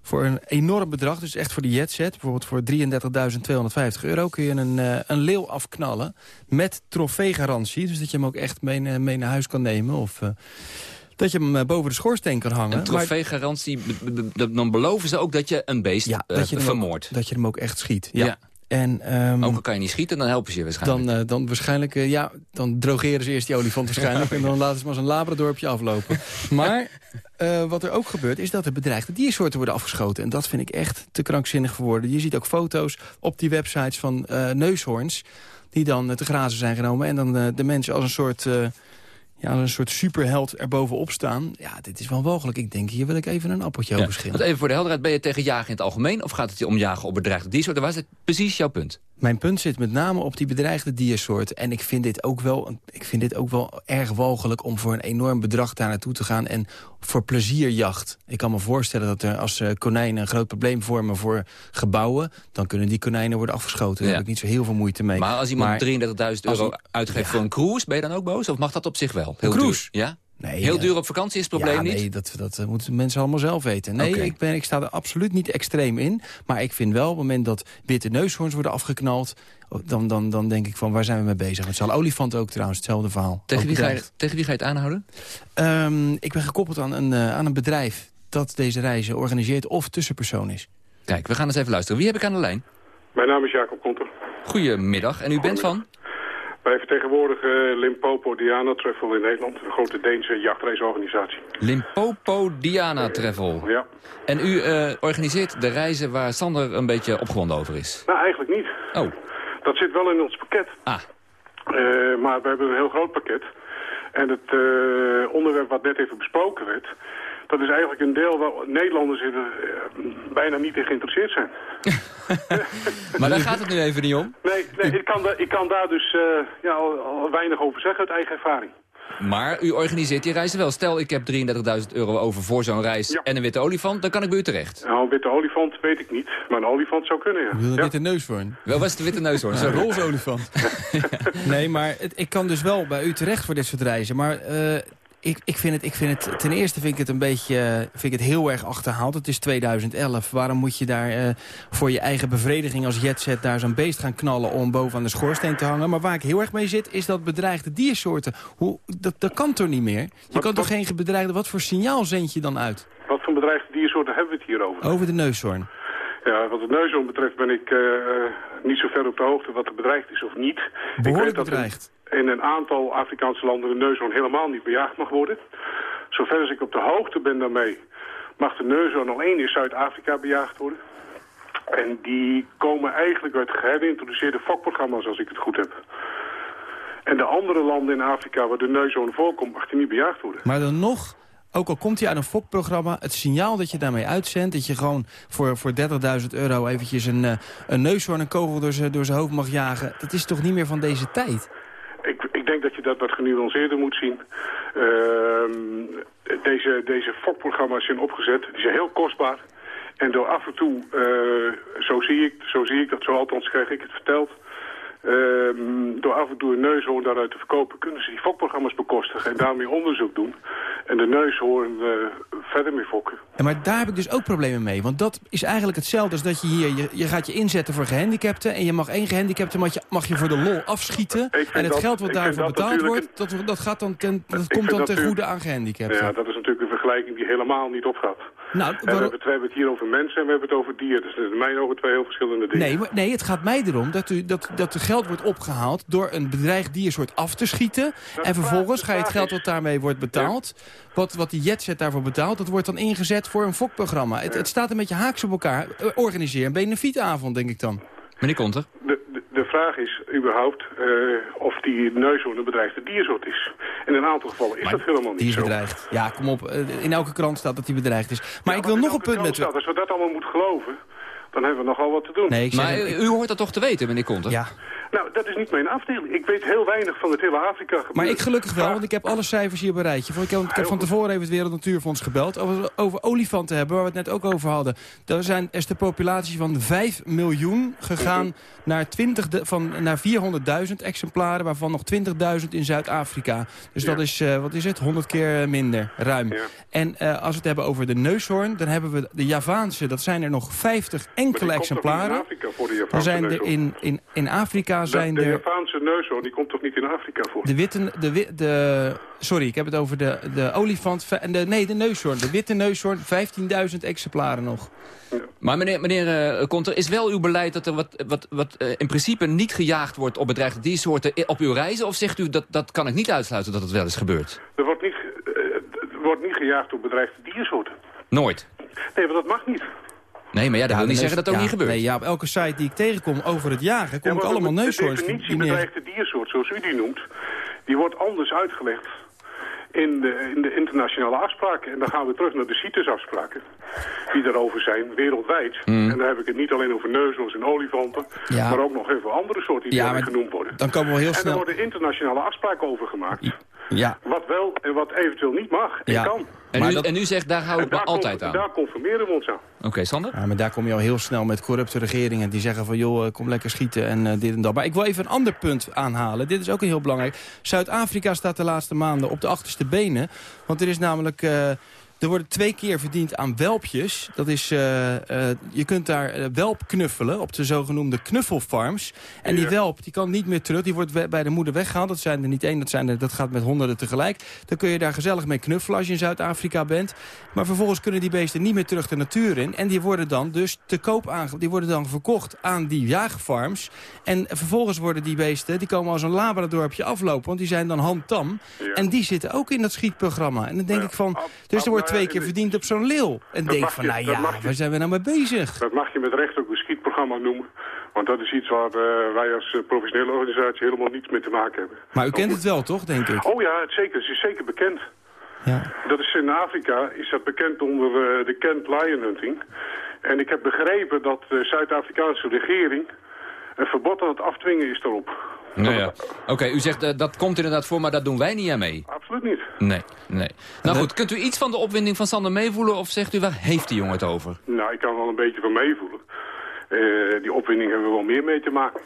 voor een enorm bedrag, dus echt voor de jetset... bijvoorbeeld voor 33.250 euro... kun je een, een leeuw afknallen met trofeegarantie. Dus dat je hem ook echt mee, mee naar huis kan nemen. Of dat je hem boven de schoorsteen kan hangen. Een trofeegarantie, dan beloven ze ook dat je een beest ja, dat je vermoordt. Ook, dat je hem ook echt schiet, ja. ja. En, um, ook al kan je niet schieten, dan helpen ze je waarschijnlijk. Dan, uh, dan waarschijnlijk, uh, ja, dan drogeren ze eerst die olifant waarschijnlijk... en dan laten ze maar zo'n labradorpje aflopen. maar uh, wat er ook gebeurt, is dat er bedreigde diersoorten worden afgeschoten. En dat vind ik echt te krankzinnig voor woorden. Je ziet ook foto's op die websites van neushoorns... die dan te grazen zijn genomen. En dan de mensen als een soort ja, een soort superheld erbovenop staan. Ja, dit is wel mogelijk. Ik denk, hier wil ik even een appeltje ja. over schillen. even voor de helderheid, ben je tegen jagen in het algemeen... of gaat het je om jagen op bedreigde diersoorten? Waar is het precies jouw punt? Mijn punt zit met name op die bedreigde diersoorten. En ik vind dit ook wel, ik vind dit ook wel erg walgelijk om voor een enorm bedrag daar naartoe te gaan. En voor plezierjacht. Ik kan me voorstellen dat er als uh, konijnen een groot probleem vormen voor gebouwen... dan kunnen die konijnen worden afgeschoten. Daar heb ik niet zo heel veel moeite mee. Maar als iemand 33.000 euro uitgeeft ja. voor een cruise, ben je dan ook boos? Of mag dat op zich wel? Heel een cruise? Duur. Ja? Nee, Heel duur op vakantie is het probleem ja, niet? Nee, dat, dat moeten mensen allemaal zelf weten. Nee, okay. ik, ben, ik sta er absoluut niet extreem in. Maar ik vind wel, op het moment dat witte neushoorns worden afgeknald... dan, dan, dan denk ik van, waar zijn we mee bezig? Het zal olifant ook trouwens, hetzelfde verhaal. Tegen wie, ga je, tegen wie ga je het aanhouden? Um, ik ben gekoppeld aan een, uh, aan een bedrijf dat deze reizen organiseert of tussenpersoon is. Kijk, we gaan eens even luisteren. Wie heb ik aan de lijn? Mijn naam is Jacob Konter. Goedemiddag. En u bent van? Wij vertegenwoordigen Limpopo Diana Travel in Nederland, een grote Deense jachtreisorganisatie. Limpopo Diana Travel. Ja. En u uh, organiseert de reizen waar Sander een beetje opgewonden over is? Nou, eigenlijk niet. Oh. Dat zit wel in ons pakket. Ah. Uh, maar we hebben een heel groot pakket. En het uh, onderwerp wat net even besproken werd... dat is eigenlijk een deel waar Nederlanders in, bijna niet in geïnteresseerd zijn. maar daar gaat het nu even niet om. Nee, nee ik, kan ik kan daar dus uh, ja, al, al, weinig over zeggen uit eigen ervaring. Maar u organiseert die reizen wel. Stel, ik heb 33.000 euro over voor zo'n reis ja. en een witte olifant, dan kan ik bij u terecht. Nou, een witte olifant weet ik niet, maar een olifant zou kunnen, ja. Een ja. witte neushoorn? Wel was het de witte neushoorn. Zo'n roze olifant. nee, maar het, ik kan dus wel bij u terecht voor dit soort reizen. Maar uh, ik, ik, vind het, ik vind het, ten eerste vind ik het een beetje, vind ik het heel erg achterhaald. Het is 2011. Waarom moet je daar uh, voor je eigen bevrediging als jetset daar zo'n beest gaan knallen om boven aan de schoorsteen te hangen? Maar waar ik heel erg mee zit, is dat bedreigde diersoorten. Hoe, dat, dat kan toch niet meer? Je wat, kan toch geen bedreigde... Wat voor signaal zend je dan uit? Wat voor bedreigde diersoorten hebben we het hier over? Over de neushoorn. Ja, wat de neushoorn betreft ben ik uh, niet zo ver op de hoogte wat er bedreigd is of niet. Behoorlijk ik weet dat bedreigd. In een aantal Afrikaanse landen de neushoorn helemaal niet bejaagd mag worden. Zover als ik op de hoogte ben daarmee, mag de neushoorn alleen in Zuid-Afrika bejaagd worden. En die komen eigenlijk uit geherintroduceerde fokprogramma's, als ik het goed heb. En de andere landen in Afrika waar de neushoorn voorkomt, mag die niet bejaagd worden. Maar dan nog, ook al komt hij uit een fokprogramma... het signaal dat je daarmee uitzendt... dat je gewoon voor, voor 30.000 euro eventjes een, uh, een neushoorn, een kogel door zijn hoofd mag jagen... dat is toch niet meer van deze tijd? Ik, ik denk dat je dat wat genuanceerder moet zien. Ehm, deze, deze fokprogramma's zijn opgezet, die zijn heel kostbaar... En door af en toe, uh, zo, zie ik, zo zie ik dat, zo althans krijg ik het verteld... Ehm, door af en toe een neushoorn daaruit te verkopen... kunnen ze die fokprogramma's bekostigen en daarmee onderzoek doen. En de neushoorn uh, verder mee fokken. Maar daar heb ik dus ook problemen mee. Want dat is eigenlijk hetzelfde als dat je hier... je, je gaat je inzetten voor gehandicapten... en je mag één gehandicapte mag je, mag je voor de lol afschieten. En het geld wat daarvoor betaald wordt... Dat, dat, gaat dan ten, dat komt dan ten goede aan gehandicapten. Ja, dat is natuurlijk een vergelijking die helemaal niet opgaat. Nou, we, hebben het, we, hebben het, hier over mensen en we hebben het over dieren. Dus in mijn ogen twee heel verschillende dingen. Nee, maar, nee het gaat mij erom dat, u, dat, dat er geld wordt opgehaald... door een bedreigd diersoort af te schieten. en vervolgens ga je het geld wat daarmee wordt betaald... Wat, wat die jetset daarvoor betaalt, dat wordt dan ingezet voor een fokprogramma. Het, het staat een beetje haaks op elkaar. Organiseer een benefietavond, denk ik dan. Meneer Konter? De, de, de vraag is überhaupt uh, of die neushoorn een bedreigde diersoort is. In een aantal gevallen is maar dat helemaal niet die is zo. bedreigd. Ja, kom op. Uh, in elke krant staat dat die bedreigd is. Maar ja, ik wil nog een punt met... Staat, als we dat allemaal moeten geloven, dan hebben we nogal wat te doen. Nee, maar u, u hoort dat toch te weten, meneer Konter? Ja. Nou, dat is niet mijn afdeling. Ik weet heel weinig van het hele Afrika. Maar ik gelukkig wel, want ik heb alle cijfers hier rijtje. Ik heb, ik heb van tevoren even het Wereld Natuurfonds gebeld. Over, over olifanten hebben, waar we het net ook over hadden. Daar zijn, is de populatie van 5 miljoen gegaan naar, 20 de, van, naar 400.000 exemplaren... waarvan nog 20.000 in Zuid-Afrika. Dus ja. dat is, uh, wat is het, 100 keer minder, ruim. Ja. En uh, als we het hebben over de neushoorn, dan hebben we de Javaanse... dat zijn er nog 50 enkele exemplaren. dan zijn er in, in, in Afrika zijn de, de Javaanse neushoorn, die komt toch niet in Afrika voor? De witte, de, de, sorry, ik heb het over de, de olifant, de, nee, de neushoorn. De witte neushoorn, 15.000 exemplaren nog. Ja. Maar meneer, meneer uh, Konter, is wel uw beleid dat er wat, wat, wat uh, in principe niet gejaagd wordt op bedreigde diersoorten op uw reizen? Of zegt u dat dat kan ik niet uitsluiten dat het wel eens gebeurt? Er wordt niet, uh, er wordt niet gejaagd op bedreigde diersoorten. Nooit? Nee, maar dat mag niet. Nee, maar ja, dat ja, wil niet zeggen dat ja, ook niet gebeurt. Nee, ja, op elke site die ik tegenkom over het jagen... kom ja, ik allemaal neushoorns. De definitie bedreigde diersoort, zoals u die noemt... die wordt anders uitgelegd in de, in de internationale afspraken. En dan gaan we terug naar de CITES-afspraken die daarover zijn, wereldwijd. Mm. En dan heb ik het niet alleen over neushoorns en olifanten... Ja. maar ook nog even andere soorten die ja, genoemd worden. Dan komen we heel en snel... er worden internationale afspraken over gemaakt... Ja. Wat wel en wat eventueel niet mag en ja. kan. En u, dat... en u zegt, daar hou ik me altijd aan. Daar conformeren we ons aan. Oké, okay, Sander? Ja, maar daar kom je al heel snel met corrupte regeringen... die zeggen van, joh, kom lekker schieten en uh, dit en dat. Maar ik wil even een ander punt aanhalen. Dit is ook heel belangrijk. Zuid-Afrika staat de laatste maanden op de achterste benen. Want er is namelijk... Uh, er worden twee keer verdiend aan welpjes. Dat is, uh, uh, je kunt daar uh, welp knuffelen op de zogenoemde knuffelfarms. En die welp die kan niet meer terug. Die wordt bij de moeder weggehaald. Dat zijn er niet één, dat, zijn er, dat gaat met honderden tegelijk. Dan kun je daar gezellig mee knuffelen als je in Zuid-Afrika bent. Maar vervolgens kunnen die beesten niet meer terug de natuur in. En die worden dan dus te koop aange Die worden dan verkocht aan die jagerfarms. En vervolgens worden die beesten, die komen als een labradorpje aflopen. Want die zijn dan handtam. Ja. En die zitten ook in dat schietprogramma. En dan denk ja. ik van, dus er wordt twee keer verdiend op zo'n leeuw. En denk van, je, nou ja, je, waar zijn we nou mee bezig? Dat mag je met recht ook een schietprogramma noemen. Want dat is iets waar uh, wij als uh, professionele organisatie helemaal niets mee te maken hebben. Maar u kent het wel, toch, denk ik? Oh ja, het, zeker. Het is zeker bekend. Ja. Dat is in Afrika is dat bekend onder uh, de Kent Lion Hunting. En ik heb begrepen dat de Zuid-Afrikaanse regering een verbod aan het afdwingen is daarop. Nou ja. Oké, okay, u zegt uh, dat komt inderdaad voor, maar daar doen wij niet aan mee. Absoluut niet. Nee, nee. Nou goed, kunt u iets van de opwinding van Sander meevoelen of zegt u waar heeft die jongen het over? Nou, ik kan wel een beetje van meevoelen. Uh, die opwinding hebben we wel meer mee te maken.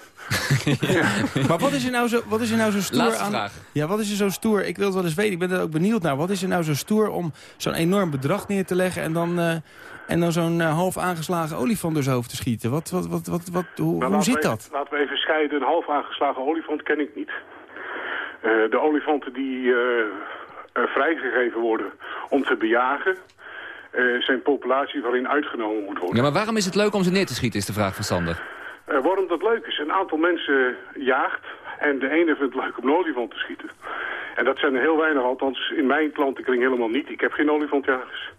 ja. Maar wat is er nou zo, wat is er nou zo stoer Laatste aan... Vraag. Ja, wat is er zo stoer? Ik wil het wel eens weten, ik ben er ook benieuwd naar. Wat is er nou zo stoer om zo'n enorm bedrag neer te leggen... en dan, uh, en dan zo'n uh, half aangeslagen olifant door zijn hoofd te schieten? Wat, wat, wat, wat, wat, hoe nou, hoe zit even, dat? Laten we even scheiden. Een half aangeslagen olifant ken ik niet. de olifanten die vrijgegeven worden om te bejagen... zijn populatie waarin uitgenomen moet worden. Ja, maar waarom is het leuk om ze neer te schieten, is de vraag van Sander. waarom dat leuk is? Een aantal mensen jaagt en de ene vindt het leuk om een olifant te schieten. En dat zijn er heel weinig, althans in mijn klantenkring helemaal niet. Ik heb geen olifantjagers.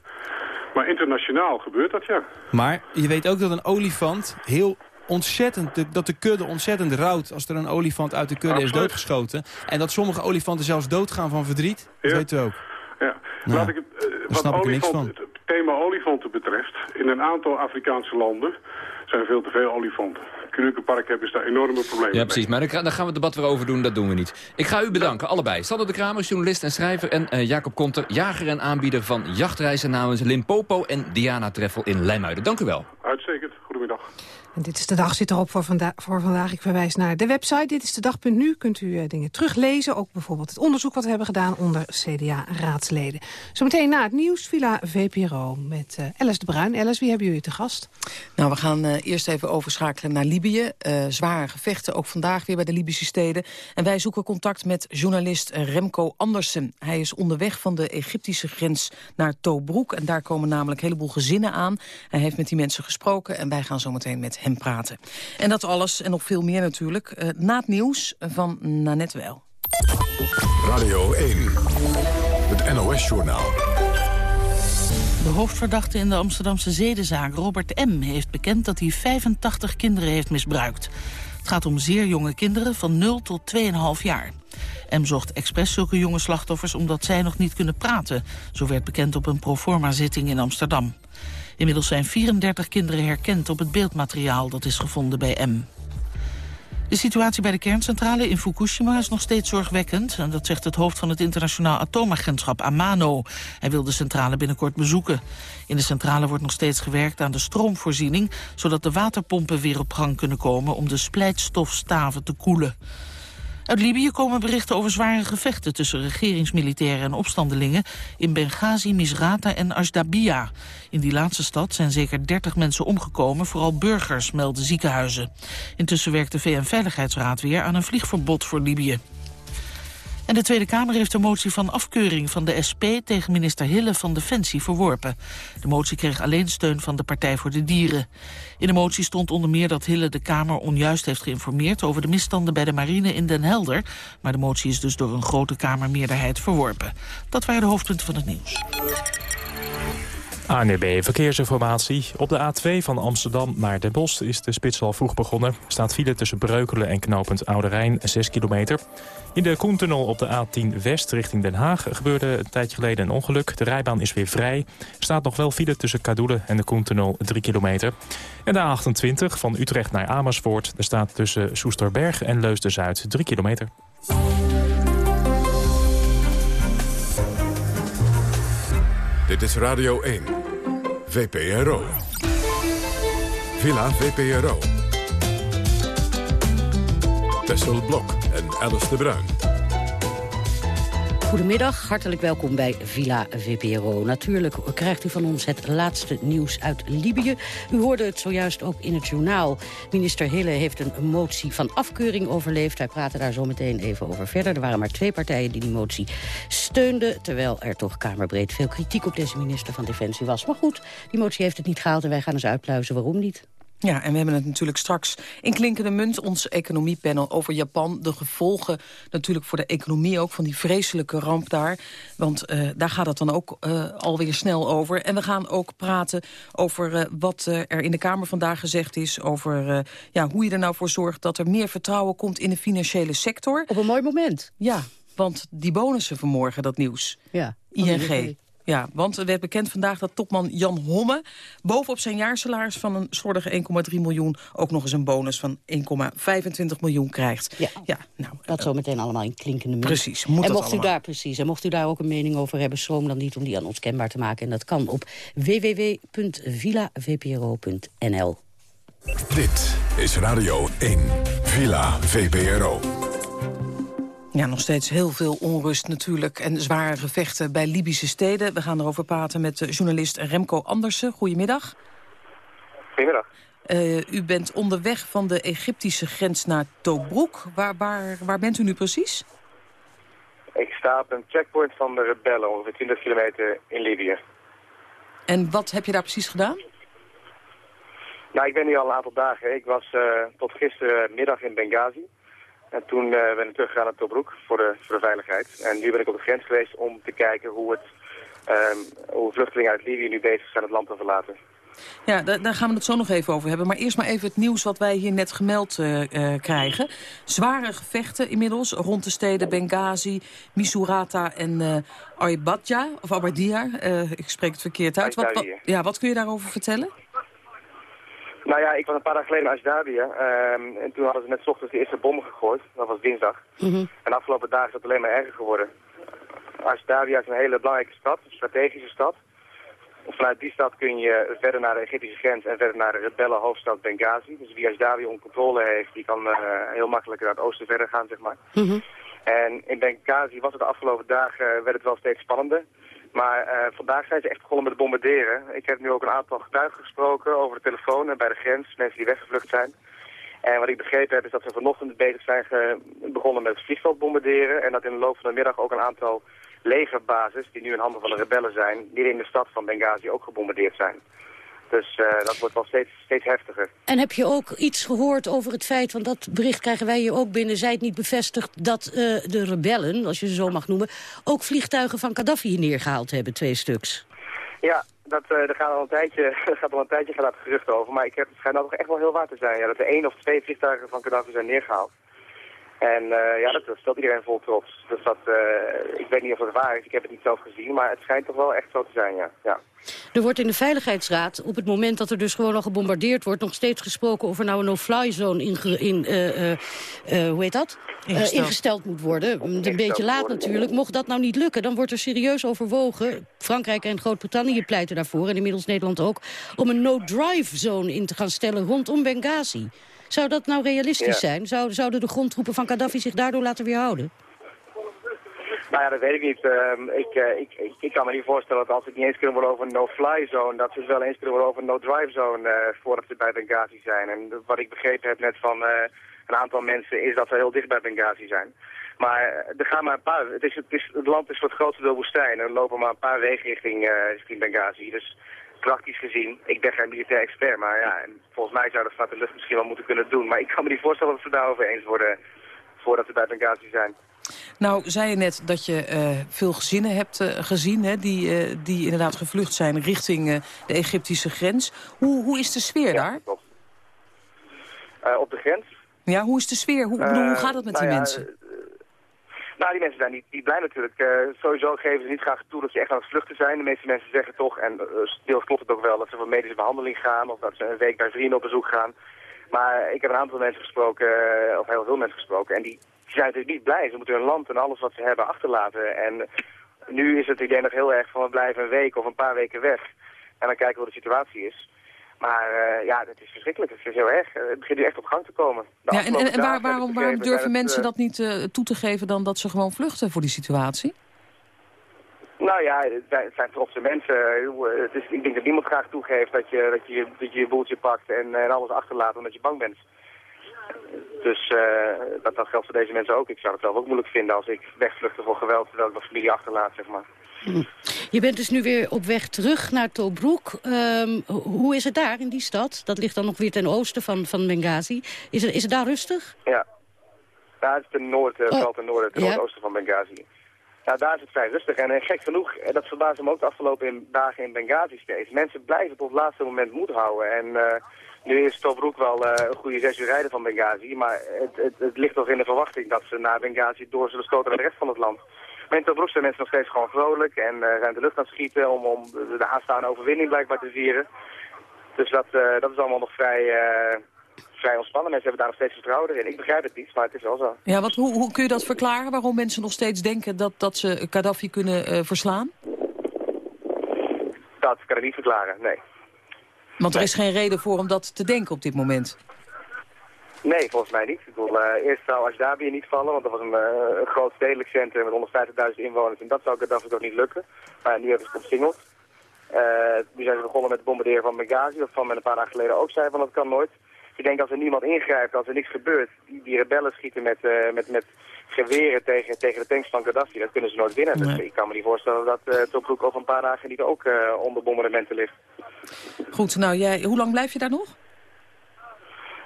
Maar internationaal gebeurt dat, ja. Maar je weet ook dat een olifant heel ontzettend, dat de kudde ontzettend rouwt als er een olifant uit de kudde is doodgeschoten. En dat sommige olifanten zelfs doodgaan van verdriet, dat ja. weet u ook. Ja, nou, Laat ik het, uh, wat olifant, het thema olifanten betreft, in een aantal Afrikaanse landen zijn er veel te veel olifanten. Krukenpark hebben is daar enorme problemen Ja, precies. Maar daar gaan we het debat weer over doen. Dat doen we niet. Ik ga u bedanken, allebei. Sander de Kramer, journalist en schrijver. En uh, Jacob Konter, jager en aanbieder van jachtreizen namens Limpopo en Diana Treffel in Leimuiden. Dank u wel. Uitstekend. Goedemiddag. En dit is de dag zit erop voor, voor vandaag. Ik verwijs naar de website. Dit is de dag.nu. Kunt u uh, dingen teruglezen. Ook bijvoorbeeld het onderzoek wat we hebben gedaan onder CDA-raadsleden. Zometeen na het nieuws, Villa VPRO met uh, Alice de Bruin. Alice, wie hebben jullie te gast? Nou, we gaan uh, eerst even overschakelen naar Libië. zware gevechten, ook vandaag weer bij de Libische steden. En wij zoeken contact met journalist Remco Andersen. Hij is onderweg van de Egyptische grens naar Tobruk. En daar komen namelijk een heleboel gezinnen aan. Hij heeft met die mensen gesproken en wij gaan zometeen met hem praten. En dat alles en nog veel meer natuurlijk uh, na het nieuws van Nanette Wel. Radio 1, het NOS-journaal. De hoofdverdachte in de Amsterdamse zedenzaak, Robert M., heeft bekend dat hij 85 kinderen heeft misbruikt. Het gaat om zeer jonge kinderen van 0 tot 2,5 jaar. M zocht expres zulke jonge slachtoffers omdat zij nog niet kunnen praten. Zo werd bekend op een proforma-zitting in Amsterdam. Inmiddels zijn 34 kinderen herkend op het beeldmateriaal dat is gevonden bij M. De situatie bij de kerncentrale in Fukushima is nog steeds zorgwekkend. En dat zegt het hoofd van het internationaal atoomagentschap Amano. Hij wil de centrale binnenkort bezoeken. In de centrale wordt nog steeds gewerkt aan de stroomvoorziening... zodat de waterpompen weer op gang kunnen komen om de splijtstofstaven te koelen. Uit Libië komen berichten over zware gevechten tussen regeringsmilitairen en opstandelingen in Benghazi, Misrata en Ashdabia. In die laatste stad zijn zeker 30 mensen omgekomen, vooral burgers, melden ziekenhuizen. Intussen werkt de VN-veiligheidsraad weer aan een vliegverbod voor Libië. En de Tweede Kamer heeft de motie van afkeuring van de SP tegen minister Hille van Defensie verworpen. De motie kreeg alleen steun van de Partij voor de Dieren. In de motie stond onder meer dat Hille de Kamer onjuist heeft geïnformeerd over de misstanden bij de marine in Den Helder. Maar de motie is dus door een grote Kamermeerderheid verworpen. Dat waren de hoofdpunten van het nieuws. ANB Verkeersinformatie. Op de A2 van Amsterdam naar Den Bosch is de spits al vroeg begonnen. Staat file tussen Breukelen en knooppunt Oude Rijn, 6 kilometer. In de Koentunnel op de A10 West richting Den Haag gebeurde een tijdje geleden een ongeluk. De rijbaan is weer vrij. Staat nog wel file tussen Kadoelen en de Koentunnel 3 kilometer. En de A28 van Utrecht naar Amersfoort. Er staat tussen Soesterberg en Leusden-Zuid 3 kilometer. Dit is Radio 1. VPRO. Villa VPRO. Tessel Blok en Alice de Bruin. Goedemiddag, hartelijk welkom bij Villa VPRO. Natuurlijk krijgt u van ons het laatste nieuws uit Libië. U hoorde het zojuist ook in het journaal. Minister Hille heeft een motie van afkeuring overleefd. Wij praten daar zo meteen even over verder. Er waren maar twee partijen die die motie steunden... terwijl er toch kamerbreed veel kritiek op deze minister van Defensie was. Maar goed, die motie heeft het niet gehaald en wij gaan eens uitpluizen waarom niet. Ja, en we hebben het natuurlijk straks in klinkende munt, ons economiepanel over Japan. De gevolgen natuurlijk voor de economie ook van die vreselijke ramp daar. Want uh, daar gaat het dan ook uh, alweer snel over. En we gaan ook praten over uh, wat er in de Kamer vandaag gezegd is... over ja, hoe je er nou voor zorgt dat er meer vertrouwen komt in de financiële sector. Op een mooi moment. Ja, want die bonussen vanmorgen, dat nieuws. Ja. ING. Ja, want er werd bekend vandaag dat topman Jan Homme... bovenop zijn jaarsalaris van een slordige 1,3 miljoen... ook nog eens een bonus van 1,25 miljoen krijgt. Ja, ja nou, dat uh, zo meteen allemaal in klinkende munt. Precies, moet en mocht allemaal. u daar precies, en mocht u daar ook een mening over hebben... schroom dan niet om die aan ons kenbaar te maken. En dat kan op www.villavpro.nl. Dit is Radio 1, Villa VPRO. Ja, nog steeds heel veel onrust natuurlijk en zware gevechten bij Libische steden. We gaan erover praten met journalist Remco Andersen. Goedemiddag. Goedemiddag. Uh, u bent onderweg van de Egyptische grens naar Tobruk. Waar, waar, waar bent u nu precies? Ik sta op een checkpoint van de rebellen, ongeveer 20 kilometer in Libië. En wat heb je daar precies gedaan? Nou, ik ben hier al een aantal dagen. Ik was uh, tot gistermiddag in Benghazi. En toen uh, ben ik teruggegaan naar Tobruk voor de, voor de veiligheid. En nu ben ik op de grens geweest om te kijken hoe, het, uh, hoe vluchtelingen uit Libië nu bezig zijn het land te verlaten. Ja, daar, daar, gaan we het zo nog even over hebben. Maar eerst maar even het nieuws wat wij hier net gemeld uh, uh, krijgen. Zware gevechten inmiddels rond de steden Benghazi, Misurata en uh, Aibadja, of Abadia. ik spreek het verkeerd uit. Wat, wat, ja, wat kun je daarover vertellen? Nou ja, ik was een paar dagen geleden in Ashdabia. Um, en toen hadden ze net ochtends de eerste bommen gegooid. Dat was dinsdag. Mm -hmm. En de afgelopen dagen is het alleen maar erger geworden. Ashdabia is een hele belangrijke stad, een strategische stad. Vanuit die stad kun je verder naar de Egyptische grens en verder naar de rebellenhoofdstad Benghazi. Dus wie Ashdabia onder controle heeft, die kan uh, heel makkelijk naar het oosten verder gaan, zeg maar. Mm -hmm. En in Benghazi was het de afgelopen dagen, uh, werd het wel steeds spannender. Maar uh, vandaag zijn ze echt begonnen met bombarderen. Ik heb nu ook een aantal getuigen gesproken over de telefoon en bij de grens, mensen die weggevlucht zijn. En wat ik begrepen heb is dat ze vanochtend bezig zijn begonnen met het vliegveld bombarderen. En dat in de loop van de middag ook een aantal legerbases, die nu in handen van de rebellen zijn, die in de stad van Benghazi ook gebombardeerd zijn. Dus uh, dat wordt wel steeds, steeds heftiger. En heb je ook iets gehoord over het feit, want dat bericht krijgen wij hier ook binnen, zij het niet bevestigd, dat uh, de rebellen, als je ze zo mag noemen, ook vliegtuigen van Gaddafi hier neergehaald hebben, twee stuks? Ja, dat, uh, er gaat al een tijdje, gaat al een tijdje gaat gerucht over, maar ik heb, het schijnt toch echt wel heel waar te zijn. Ja, dat er één of twee vliegtuigen van Gaddafi zijn neergehaald. En uh, ja, dat, stelt iedereen vol trots. Dus dat, uh, ik weet niet of het waar is, ik heb het niet zelf gezien, maar het schijnt toch wel echt zo te zijn, ja. ja. Er wordt in de Veiligheidsraad, op het moment dat er dus gewoon al gebombardeerd wordt... nog steeds gesproken of er nou een no-fly zone in, in uh, hoe heet dat? Ingesteld. ingesteld moet worden. Een beetje laat natuurlijk. Mocht dat nou niet lukken, dan wordt er serieus overwogen... Frankrijk en Groot-Brittannië pleiten daarvoor, en inmiddels Nederland ook... om een no-drive zone in te gaan stellen rondom Benghazi. Zou dat nou realistisch Ja. zijn? Zou, zouden de grondtroepen van Gaddafi zich daardoor laten weerhouden? Nou ja, dat weet ik niet. Ehm, ik, eh, ik, ik, ik kan me niet voorstellen dat als het niet eens kunnen worden over een no-fly zone, dat ze het wel eens kunnen worden over een no-drive zone eh, voordat ze bij Benghazi zijn. En wat ik begrepen heb net van eh, een aantal mensen is dat ze heel dicht bij Benghazi zijn. Maar er gaan maar een paar, het, is, het, is, het land is voor het grootste deel woestijn en er lopen maar een paar wegen richting, richting Benghazi. Dus praktisch gezien, ik ben geen militair expert, maar ja, en volgens mij zou de lucht misschien wel moeten kunnen doen. Maar ik kan me niet voorstellen dat ze daarover eens worden voordat ze bij Benghazi zijn. Nou, zei je net dat je eh, veel gezinnen hebt eh, gezien... Hè, die, eh, die inderdaad gevlucht zijn richting de Egyptische grens. Hoe, hoe is de sfeer daar? Op de grens. Ja, hoe is de sfeer? Hoe, bedoel, hoe gaat het met nou die ja, mensen? Eh, nou, die mensen zijn niet, blij natuurlijk. Eh, sowieso geven ze niet graag toe dat ze echt aan het vluchten zijn. De meeste mensen zeggen toch, en uh, deels klopt het ook wel, dat ze voor medische behandeling gaan of dat ze een week bij vrienden op bezoek gaan. Maar ik heb een aantal mensen gesproken, eh, of heel veel mensen gesproken, en die, zijn natuurlijk niet blij. Ze moeten hun land en alles wat ze hebben achterlaten. En nu is het idee nog heel erg van we blijven een week of een paar weken weg. En dan kijken hoe de situatie is. Maar uh, ja, het is verschrikkelijk. Het is heel erg. Het begint nu echt op gang te komen. De Ja, en, en, waar, waarom, waarom durven het, mensen eh, dat niet uh, toe te geven dan dat ze gewoon vluchten voor die situatie? Nou ja, het zijn, het zijn trotse mensen. Het is, ik denk dat niemand graag toegeeft dat je dat je, dat je, je boeltje pakt en, en alles achterlaat omdat je bang bent. Dus uh, dat, dat geldt voor deze mensen ook. Ik zou het zelf ook moeilijk vinden als ik wegvluchtte voor geweld terwijl ik mijn familie achterlaat, zeg maar. Je bent dus nu weer op weg terug naar Tobruk. Um, hoe is het daar in die stad? Dat ligt dan nog weer ten oosten van, van Benghazi. Is het, is het daar rustig? Ja. Daar is het ten noorden, Oh. vooral ten noorden, ten Ja. noordoosten van Benghazi. Ja, daar is het vrij rustig. En eh, gek genoeg, en dat verbaasde me ook de afgelopen in- dagen in Benghazi steeds. Mensen blijven tot het laatste moment moed houden. En eh, nu is Tobruk wel eh, een goede zes uur rijden van Benghazi. Maar het, het, het ligt toch in de verwachting dat ze naar Benghazi door zullen stoten naar de rest van het land. In Tobruk zijn mensen nog steeds gewoon vrolijk en eh zijn de lucht aan het schieten om, om de de aanstaande overwinning blijkbaar te vieren. Dus dat, eh, dat is allemaal nog vrij, eh, vrij ontspannen. Mensen hebben daar nog steeds vertrouwen in. Ik begrijp het niet, maar het is wel zo. Ja, want hoe, hoe kun je dat verklaren? Waarom mensen nog steeds denken dat, dat ze Gaddafi kunnen verslaan? Dat kan ik niet verklaren, nee. Want er is geen reden voor om dat te denken op dit moment. Nee, volgens mij niet. Ik bedoel, uh, eerst zou Ashdabia niet vallen, want dat was een, uh, een groot stedelijk centrum met 150.000 inwoners. En dat zou Gaddafi toch niet lukken. Maar nu hebben ze het omsingeld. Uh, nu zijn ze begonnen met het bombarderen van Benghazi, waarvan men een paar dagen geleden ook zei van dat kan nooit. ik denk als er niemand ingrijpt, als er niks gebeurt, die, die rebellen schieten met, met, met geweren tegen, tegen de tanks van Gaddafi, dat kunnen ze nooit winnen. Dus ik kan me niet voorstellen dat uh, Tobruk over een paar dagen niet ook onder bombardementen ligt. Goed, nou jij, hoe lang blijf je daar nog?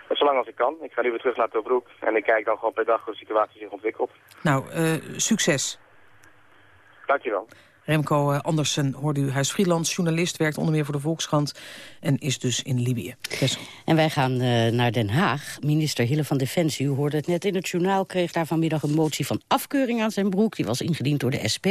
Zolang als ik kan. Ik ga nu weer terug naar Tobruk en ik kijk dan gewoon per dag hoe de situatie zich ontwikkelt. Nou, succes. Dankjewel. Remco eh, Andersen hoorde u. Hij is journalist, werkt onder meer voor de Volkskrant... en is dus in Libië. En wij gaan uh, naar Den Haag. Minister Hille van Defensie, u hoorde het net in het journaal... kreeg daar vanmiddag een motie van afkeuring aan zijn broek. Die was ingediend door de SP.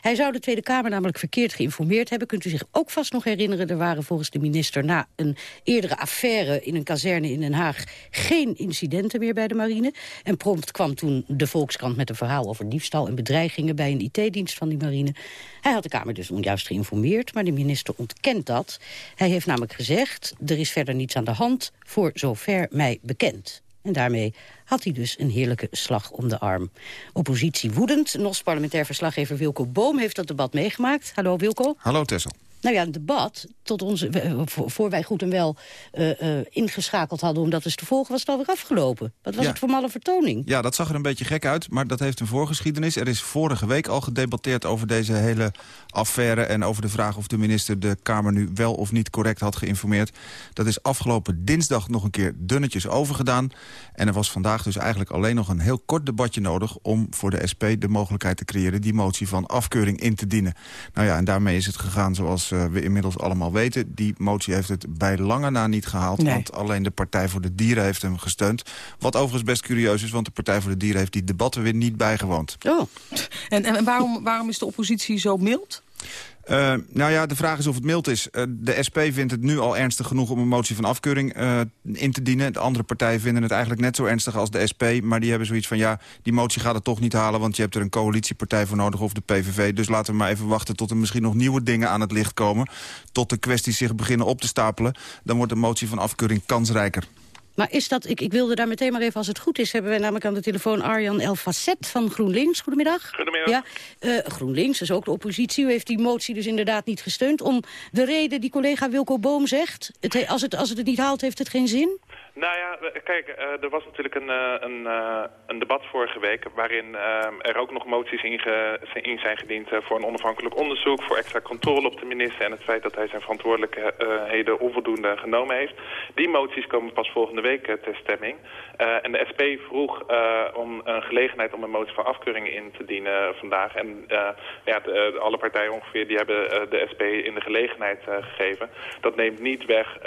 Hij zou de Tweede Kamer namelijk verkeerd geïnformeerd hebben. Kunt u zich ook vast nog herinneren... er waren volgens de minister na een eerdere affaire... in een kazerne in Den Haag geen incidenten meer bij de marine. En prompt kwam toen de Volkskrant met een verhaal over diefstal... en bedreigingen bij een IT-dienst van die marine... Hij had de Kamer dus onjuist geïnformeerd, maar de minister ontkent dat. Hij heeft namelijk gezegd, er is verder niets aan de hand, voor zover mij bekend. En daarmee had hij dus een heerlijke slag om de arm. Oppositie woedend. NOS parlementair verslaggever Wilco Boom heeft dat debat meegemaakt. Hallo Wilco. Hallo Tessel. Nou ja, een debat, tot onze, voor wij goed en wel uh, uh, ingeschakeld hadden... om dat eens te volgen, was het alweer afgelopen. Wat was het voor malle vertoning? Ja, dat zag er een beetje gek uit, maar dat heeft een voorgeschiedenis. Er is vorige week al gedebatteerd over deze hele affaire... en over de vraag of de minister de Kamer nu wel of niet correct had geïnformeerd. Dat is afgelopen dinsdag nog een keer dunnetjes overgedaan. En er was vandaag dus eigenlijk alleen nog een heel kort debatje nodig... om voor de SP de mogelijkheid te creëren die motie van afkeuring in te dienen. Nou ja, en daarmee is het gegaan zoals we inmiddels allemaal weten. Die motie heeft het bij lange na niet gehaald. Want alleen de Partij voor de Dieren heeft hem gesteund. Wat overigens best curieus is, want de Partij voor de Dieren... heeft die debatten weer niet bijgewoond. Oh. En, en waarom, waarom is de oppositie zo mild? Uh, nou ja, de vraag is of het mild is. Uh, de SP vindt het nu al ernstig genoeg om een motie van afkeuring uh, in te dienen. De andere partijen vinden het eigenlijk net zo ernstig als de SP. Maar die hebben zoiets van, ja, die motie gaat het toch niet halen... want je hebt er een coalitiepartij voor nodig of de PVV. Dus laten we maar even wachten tot er misschien nog nieuwe dingen aan het licht komen. Tot de kwesties zich beginnen op te stapelen. Dan wordt de motie van afkeuring kansrijker. Maar is dat, ik, ik wilde daar meteen maar even, als het goed is... hebben wij namelijk aan de telefoon Arjan Elfacet van GroenLinks. Goedemiddag. Goedemiddag. Ja, uh, GroenLinks, is ook de oppositie. U heeft die motie dus inderdaad niet gesteund. Om de reden die collega Wilco Boom zegt... Het, als, het, als het het niet haalt, heeft het geen zin? Nou ja, kijk, uh, er was natuurlijk een, uh, een, uh, een debat vorige week... waarin er ook nog moties in zijn gediend voor een onafhankelijk onderzoek... voor extra controle op de minister en het feit dat hij zijn verantwoordelijkheden onvoldoende genomen heeft. Die moties komen pas volgende week ter stemming. en de SP vroeg om een gelegenheid om een motie van afkeuring in te dienen vandaag. En ja, alle partijen ongeveer die hebben de SP in de gelegenheid gegeven. Dat neemt niet weg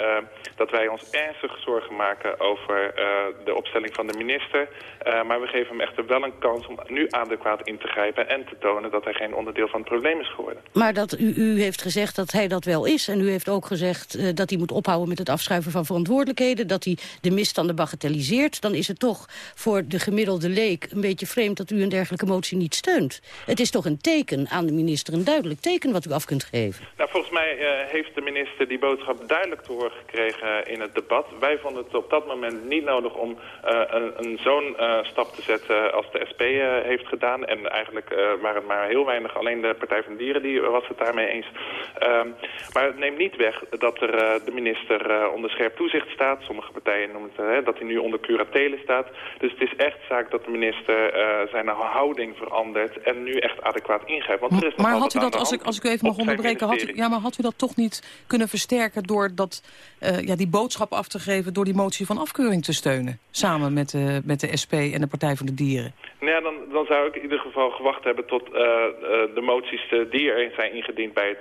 dat wij ons ernstig zorgen maken over uh, de opstelling van de minister. Uh, maar we geven hem echter wel een kans om nu adequaat in te grijpen... en te tonen dat hij geen onderdeel van het probleem is geworden. Maar dat u, u heeft gezegd dat hij dat wel is. En u heeft ook gezegd uh, dat hij moet ophouden met het afschuiven van verantwoordelijkheden. Dat hij de misstanden bagatelliseert. Dan is het toch voor de gemiddelde leek een beetje vreemd... dat u een dergelijke motie niet steunt. Het is toch een teken aan de minister, een duidelijk teken wat u af kunt geven. Nou, volgens mij heeft de minister die boodschap duidelijk te horen gekregen in het debat. Wij vonden het op dat moment niet nodig om uh, een, een zo'n uh, stap te zetten als de SP heeft gedaan. En eigenlijk waren het maar heel weinig, alleen de Partij van de Dieren die was het daarmee eens. Ehm, maar het neemt niet weg dat er de minister onder scherp toezicht staat. Sommige partijen noemen het dat hij nu onder curatele staat. Dus het is echt zaak dat de minister zijn houding verandert en nu echt adequaat ingrijpt. Want er is maar had u dat, als ik, als ik u even mag onderbreken, had u, ja, maar had u dat toch niet kunnen versterken door dat, ja, die boodschap af te geven door die motie van afkeuring te steunen. Samen met, de, met de SP en de Partij voor de Dieren. Nou ja, dan, dan zou ik in ieder geval gewacht hebben tot uh, de moties die er zijn ingediend bij, het,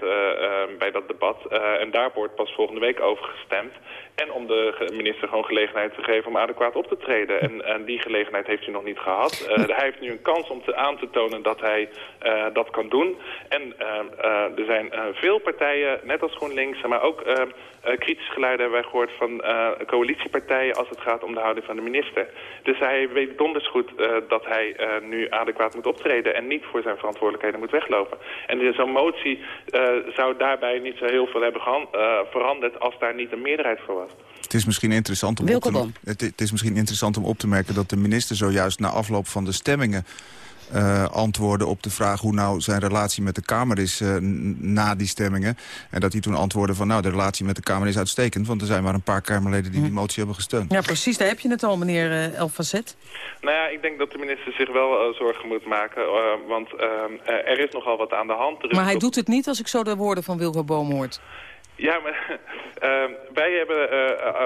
bij dat debat. en daar wordt pas volgende week over gestemd. En om de minister gewoon gelegenheid te geven om adequaat op te treden. En, en die gelegenheid heeft hij nog niet gehad. Uh, hij heeft nu een kans om te aan te tonen dat hij uh, dat kan doen. En uh, er zijn veel partijen, net als GroenLinks, maar ook kritische geluiden hebben wij gehoord van coalitiepartijen als het gaat om de houding van de minister. Dus hij weet donders goed dat hij nu adequaat moet optreden en niet voor zijn verantwoordelijkheden moet weglopen. En zo'n motie zou daarbij niet zo heel veel hebben veranderd als daar niet een meerderheid voor was. Het is, misschien interessant om op te, het, het is misschien interessant om op te merken dat de minister zojuist na afloop van de stemmingen uh, antwoordde op de vraag hoe nou zijn relatie met de Kamer is uh, na die stemmingen. En dat hij toen antwoordde van nou de relatie met de Kamer is uitstekend. Want er zijn maar een paar Kamerleden die die motie hebben gesteund. Ja precies, daar heb je het al meneer uh, Elfazet. Nou ja, ik denk dat de minister zich wel zorgen moet maken. want er is nogal wat aan de hand. maar hij doet het niet als ik zo de woorden van Wilco Boom hoort. Ja, maar uh, wij hebben uh, uh,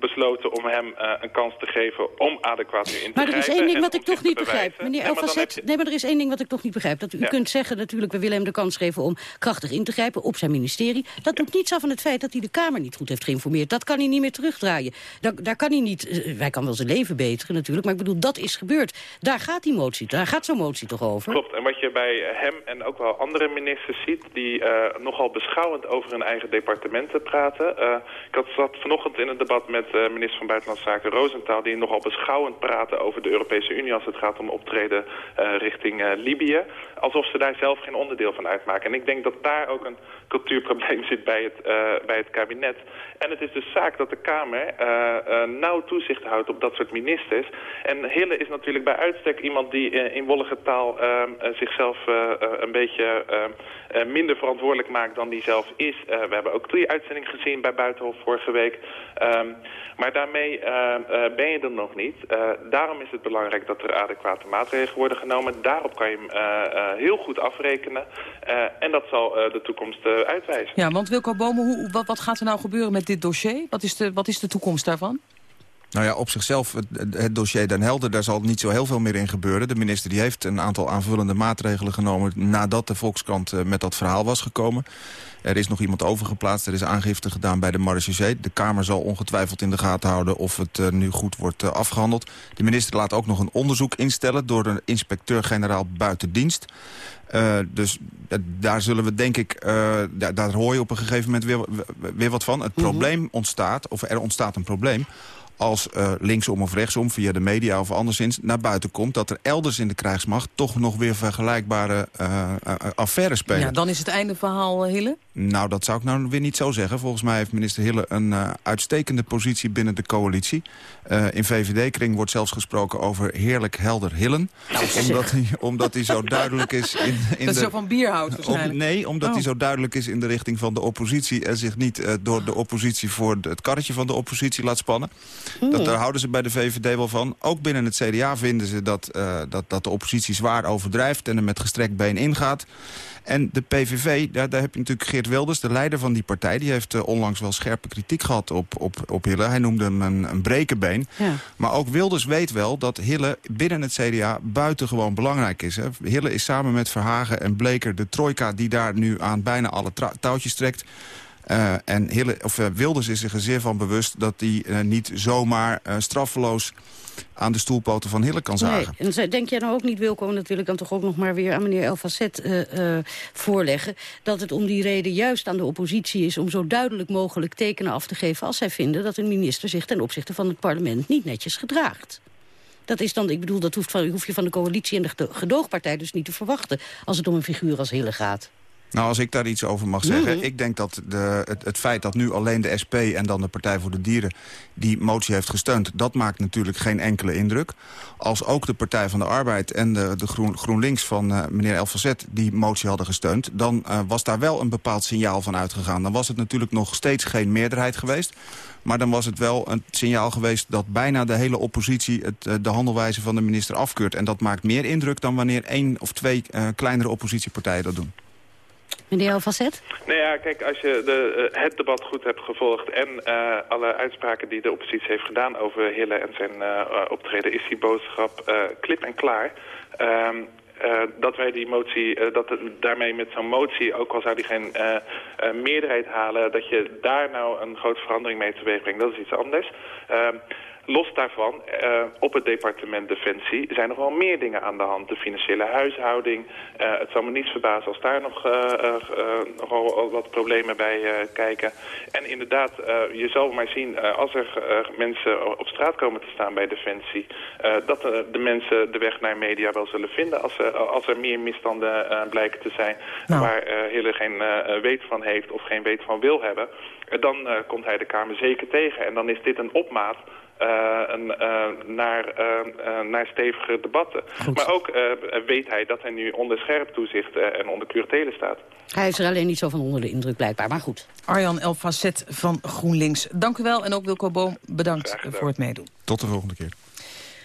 besloten om hem een kans te geven om adequaat nu in te Maar er is één ding wat ik toch niet begrijp. Meneer Elfazet, je... nee, maar er is één ding wat ik toch niet begrijp. Dat u ja. kunt zeggen natuurlijk, we willen hem de kans geven om krachtig in te grijpen op zijn ministerie. Dat doet niets af van het feit dat hij de Kamer niet goed heeft geïnformeerd. Dat kan hij niet meer terugdraaien. Daar, daar kan hij niet, wij kan wel zijn leven beteren natuurlijk, maar ik bedoel, dat is gebeurd. Daar gaat die motie, daar gaat zo'n motie toch over? Klopt, en wat je bij hem en ook wel andere ministers ziet, die nogal beschouwend over hun eigen departementen praten. Uh, ik had, zat vanochtend in een debat met uh, minister van Buitenlandse Zaken Rosenthal... die nogal beschouwend praten over de Europese Unie... als het gaat om optreden uh, richting Libië. Alsof ze daar zelf geen onderdeel van uitmaken. En ik denk dat daar ook een cultuurprobleem zit bij het, bij het kabinet. En het is dus zaak dat de Kamer nauw toezicht houdt op dat soort ministers. En Hille is natuurlijk bij uitstek iemand die in wollige taal zichzelf een beetje minder verantwoordelijk maakt dan die zelf is. we hebben ook drie uitzendingen gezien bij Buitenhof vorige week. Um, maar daarmee ben je er nog niet. Daarom is het belangrijk dat er adequate maatregelen worden genomen. Daarop kan je hem heel goed afrekenen. en dat zal de toekomst uitwijzen. Ja, want Wilco Bomen, hoe, wat, wat gaat er nou gebeuren met dit dossier? Wat is de, wat is de toekomst daarvan? Nou ja, op zichzelf, het, het, dossier Den Helder, daar zal niet zo heel veel meer in gebeuren. De minister die heeft een aantal aanvullende maatregelen genomen... nadat de Volkskrant uh, met dat verhaal was gekomen. Er is nog iemand overgeplaatst, er is aangifte gedaan bij de marechaussee. De Kamer zal ongetwijfeld in de gaten houden of het uh, nu goed wordt uh, afgehandeld. De minister laat ook nog een onderzoek instellen... door de inspecteur-generaal buitendienst. Uh, dus daar zullen we denk ik, daar, daar, hoor je op een gegeven moment weer, weer wat van. Het mm -hmm. probleem ontstaat, of er ontstaat een probleem als uh, linksom of rechtsom, via de media of anderszins... naar buiten komt dat er elders in de krijgsmacht... toch nog weer vergelijkbare uh, affaires spelen. Ja, dan is het einde verhaal, Hille? Nou, dat zou ik nou weer niet zo zeggen. Volgens mij heeft minister Hille een uitstekende positie binnen de coalitie. in VVD-kring wordt zelfs gesproken over heerlijk helder Hillen. omdat, hij, omdat hij zo duidelijk is... In, in dat de, is zo van bierhout waarschijnlijk. Om, nee, omdat oh. hij zo duidelijk is in de richting van de oppositie... en zich niet door de oppositie voor het karretje van de oppositie laat spannen. Dat, daar houden ze bij de VVD wel van. Ook binnen het CDA vinden ze dat, uh, dat, dat de oppositie zwaar overdrijft... en er met gestrekt been ingaat. En de PVV, daar, daar heb je natuurlijk Geert Wilders, de leider van die partij... die heeft uh, onlangs wel scherpe kritiek gehad op, op, op Hille. Hij noemde hem een, een brekenbeen. Ja. Maar ook Wilders weet wel dat Hille binnen het CDA buitengewoon belangrijk is. Hè. Hille is samen met Verhagen en Bleker de trojka... die daar nu aan bijna alle touwtjes trekt... Uh, en Hille, of, uh, Wilders is zich er zeer van bewust dat hij uh, niet zomaar straffeloos aan de stoelpoten van Hille kan zagen. Nee, en denk jij nou ook niet, Wilco, en dat wil ik dan toch ook nog maar weer aan meneer Elfacet voorleggen, dat het om die reden juist aan de oppositie is om zo duidelijk mogelijk tekenen af te geven als zij vinden dat een minister zich ten opzichte van het parlement niet netjes gedraagt. Dat is dan, ik bedoel, dat hoeft van, hoef je van de coalitie en de gedoogpartij dus niet te verwachten als het om een figuur als Hille gaat. Nou, als ik daar iets over mag zeggen. Mm. Ik denk dat de, het, het, feit dat nu alleen de SP en dan de Partij voor de Dieren... die motie heeft gesteund, dat maakt natuurlijk geen enkele indruk. Als ook de Partij van de Arbeid en de, de Groen, GroenLinks van uh, meneer Elfazet... die motie hadden gesteund, dan uh, was daar wel een bepaald signaal van uitgegaan. Dan was het natuurlijk nog steeds geen meerderheid geweest. Maar dan was het wel een signaal geweest dat bijna de hele oppositie... Het, uh, de handelwijze van de minister afkeurt. En dat maakt meer indruk dan wanneer één of twee kleinere oppositiepartijen dat doen. Meneer Alfacet? Nou ja, kijk, als je de, uh, het debat goed hebt gevolgd... en uh, alle uitspraken die de oppositie heeft gedaan over Hille en zijn uh, optreden... is die boodschap klip en klaar. Uh, dat wij die motie, uh, dat daarmee met zo'n motie, ook al zou die geen uh, meerderheid halen, dat je daar nou een grote verandering mee teweeg brengt, dat is iets anders. Los daarvan, uh, op het departement Defensie zijn nog wel meer dingen aan de hand. De financiële huishouding. Uh, het zal me niets verbazen als daar nog, uh, nogal wat problemen bij kijken. En inderdaad, je zal maar zien, als er mensen op straat komen te staan bij Defensie... dat de mensen de weg naar media wel zullen vinden als, als er meer misstanden blijken te zijn... Nou. waar Hille geen weet van heeft of geen weet van wil hebben... dan komt hij de Kamer zeker tegen. En dan is dit een opmaat een, naar, naar stevige debatten. Maar ook weet hij dat hij nu onder scherp toezicht en onder curatele staat. Hij is er alleen niet zo van onder de indruk blijkbaar, maar goed. Arjan Elfacet van GroenLinks, dank u wel. En ook Wilco Boom, bedankt voor het meedoen. Tot de volgende keer.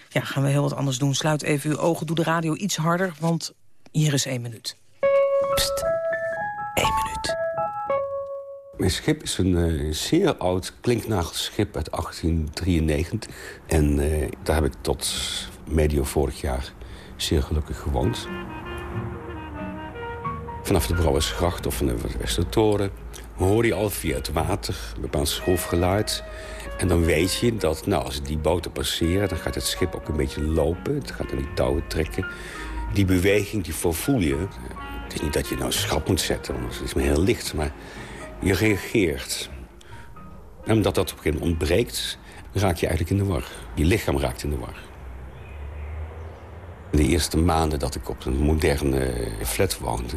Ja, gaan we heel wat anders doen. Sluit even uw ogen, doe de radio iets harder, want hier is één minuut. Pst, één minuut. Mijn schip is een uh, zeer oud klinknagelschip uit 1893. En uh, daar heb ik tot medio vorig jaar zeer gelukkig gewoond. Vanaf de Brouwersgracht of vanaf de Westertoren hoor je al via het water een bepaald schroefgeluid. En dan weet je dat nou, als die boten passeren, dan gaat het schip ook een beetje lopen. Het gaat aan die touwen trekken. Die beweging, die voel je. Het is niet dat je nou schap moet zetten, want het is maar heel licht. Maar je reageert. En omdat dat op een gegeven moment ontbreekt, raak je eigenlijk in de war. Je lichaam raakt in de war. De eerste maanden dat ik op een moderne flat woonde...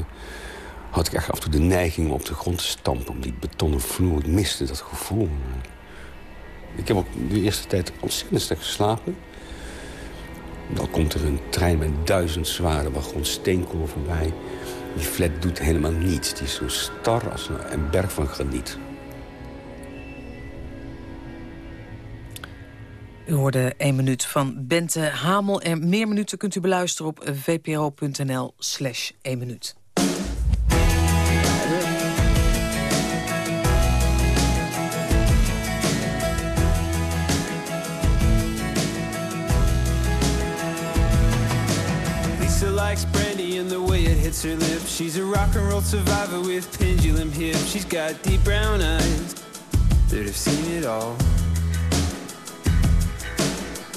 had ik echt af en toe de neiging om op de grond te stampen... om die betonnen vloer. Ik miste dat gevoel. Ik heb ook de eerste tijd ontzettend slecht geslapen. Dan komt er een trein met duizend zware wagons steenkool voorbij. Die flat doet helemaal niets. Die is zo star als een berg van graniet. U hoorde één minuut van Bente Hamel. En meer minuten kunt u beluisteren op vpro.nl slash 1 minuut. Lisa likes it hits her lips. She's a rock and roll survivor with pendulum hips. She's got deep brown eyes that have seen it all.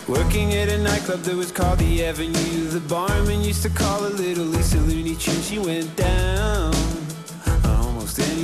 Working at a nightclub that was called The Avenue The barman used to call her Little Lisa Looney Tune She went down almost anyone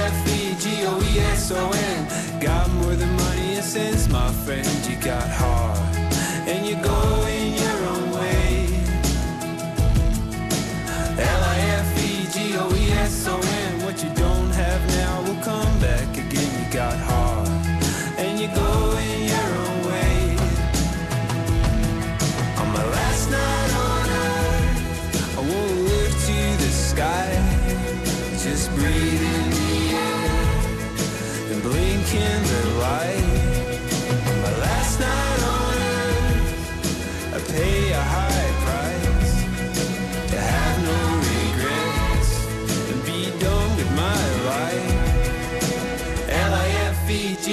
got hard.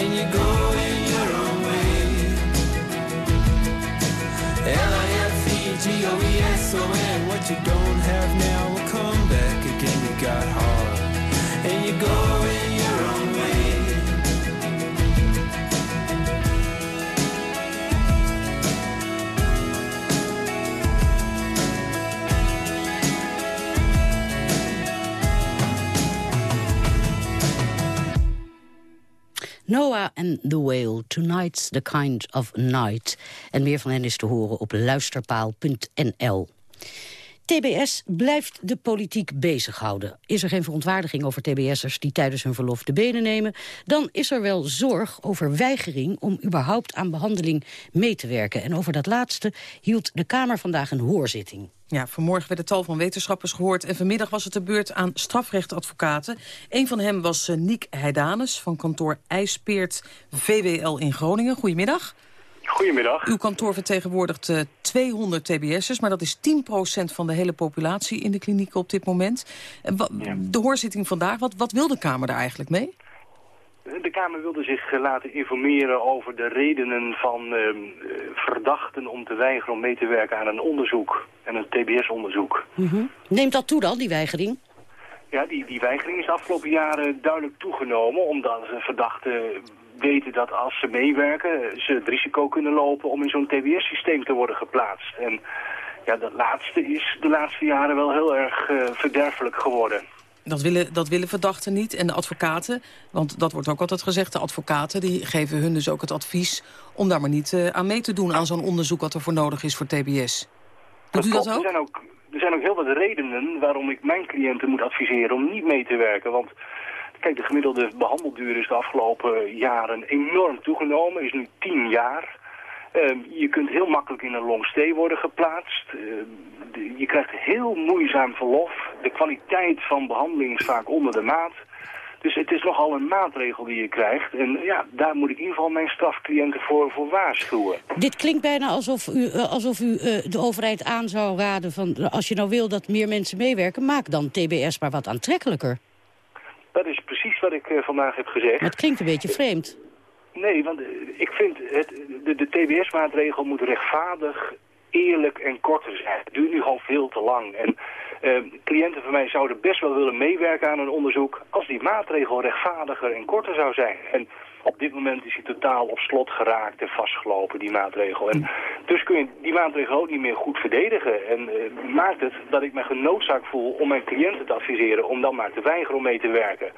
And you go in your own way L-I-F-E-G-O-E-S-O-N What you don't have now will come back again. You got heart. And you go Noah and the Whale, Tonight's the Kind of Night. En meer van hen is te horen op luisterpaal.nl. TBS blijft de politiek bezighouden. Is er geen verontwaardiging over TBS'ers die tijdens hun verlof de benen nemen... dan is er wel zorg over weigering om überhaupt aan behandeling mee te werken. En over dat laatste hield de Kamer vandaag een hoorzitting. Ja, vanmorgen werden tal van wetenschappers gehoord... en vanmiddag was het de beurt aan strafrechtadvocaten. Een van hen was uh, Niek Heidanus van kantoor IJspeert VWL in Groningen. Goedemiddag. Goedemiddag. Uw kantoor vertegenwoordigt uh, 200 TBS'ers, maar dat is 10% van de hele populatie in de klinieken op dit moment. Ja. De hoorzitting vandaag, wat, wat wil de Kamer daar eigenlijk mee? De Kamer wilde zich laten informeren over de redenen van uh, verdachten om te weigeren om mee te werken aan een onderzoek en een TBS-onderzoek. Mm -hmm. Neemt dat toe dan, die weigering? Ja, die, die weigering is de afgelopen jaren duidelijk toegenomen, omdat verdachten weten dat als ze meewerken, ze het risico kunnen lopen om in zo'n TBS-systeem te worden geplaatst. En ja, dat laatste is de laatste jaren wel heel erg uh, verderfelijk geworden. Dat willen, dat willen verdachten niet. En de advocaten, want dat wordt ook altijd gezegd... de advocaten die geven hun dus ook het advies... om daar maar niet uh, aan mee te doen aan zo'n onderzoek... wat er voor nodig is voor TBS. Doet dat u dat ook? Er zijn ook? Er zijn ook heel wat redenen waarom ik mijn cliënten moet adviseren... om niet mee te werken, want... Kijk, de gemiddelde behandelduur is de afgelopen jaren enorm toegenomen. Is nu tien jaar. Uh, je kunt heel makkelijk in een long stay worden geplaatst. De, je krijgt heel moeizaam verlof. De kwaliteit van behandeling is vaak onder de maat. Dus het is nogal een maatregel die je krijgt. En ja, daar moet ik in ieder geval mijn strafcliënten voor, waarschuwen. Dit klinkt bijna alsof u, uh, alsof u de overheid aan zou raden... van als je nou wil dat meer mensen meewerken... maak dan TBS maar wat aantrekkelijker. Dat is precies wat ik uh, vandaag heb gezegd. Maar het klinkt een beetje vreemd. Nee, want uh, ik vind het, de, de TBS-maatregel moet rechtvaardig, eerlijk en korter zijn. Het duurt nu al veel te lang. En uh, cliënten van mij zouden best wel willen meewerken aan een onderzoek... als die maatregel rechtvaardiger en korter zou zijn. En op dit moment is hij totaal op slot geraakt en vastgelopen, die maatregel. En dus kun je die maatregel ook niet meer goed verdedigen. En uh, maakt het dat ik me genoodzaakt voel om mijn cliënten te adviseren... om dan maar te weigeren om mee te werken.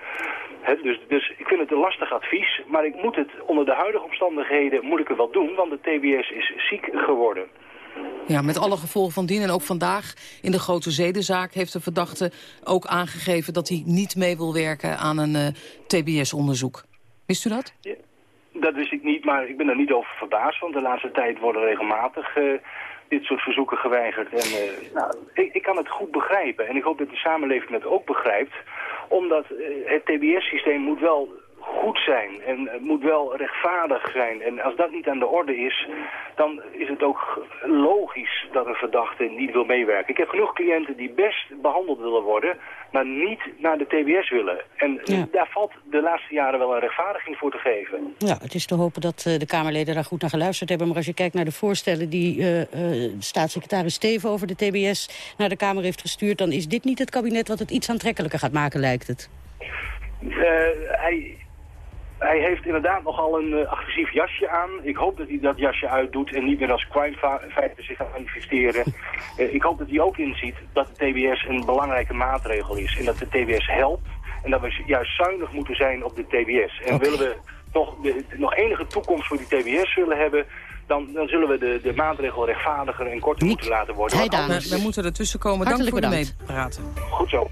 Dus, dus ik vind het een lastig advies, maar ik moet het onder de huidige omstandigheden moet ik het wel doen... want de TBS is ziek geworden. Ja, met alle gevolgen van dien. En ook vandaag in de grote zedenzaak heeft de verdachte ook aangegeven... dat hij niet mee wil werken aan een uh, TBS-onderzoek. Wist u dat? Dat wist ik niet, maar ik ben er niet over verbaasd. Want de laatste tijd worden regelmatig uh, dit soort verzoeken geweigerd. En uh, nou, ik, ik kan het goed begrijpen. En ik hoop dat de samenleving het ook begrijpt. Omdat uh, het TBS-systeem moet wel goed zijn en het moet wel rechtvaardig zijn. En als dat niet aan de orde is, dan is het ook logisch dat een verdachte niet wil meewerken. Ik heb genoeg cliënten die best behandeld willen worden, maar niet naar de TBS willen. En ja. daar valt de laatste jaren wel een rechtvaardiging voor te geven. Ja, het is te hopen dat uh, de Kamerleden daar goed naar geluisterd hebben. Maar als je kijkt naar de voorstellen die uh, uh, staatssecretaris Steven over de TBS naar de Kamer heeft gestuurd... dan is dit niet het kabinet wat het iets aantrekkelijker gaat maken, lijkt het. hij, hij heeft inderdaad nogal een uh, agressief jasje aan. Ik hoop dat hij dat jasje uitdoet en niet meer als crime-feiten zich gaat manifesteren. uh, ik hoop dat hij ook inziet dat de TBS een belangrijke maatregel is. En dat de TBS helpt. En dat we juist zuinig moeten zijn op de TBS. En okay. willen we nog, de, nog enige toekomst voor die TBS willen hebben... Dan, dan zullen we de, de maatregel rechtvaardiger en korter niet. moeten laten worden. We, we moeten ertussen komen. Hartelijk Dank voor bedankt. de meepraten. Goed zo.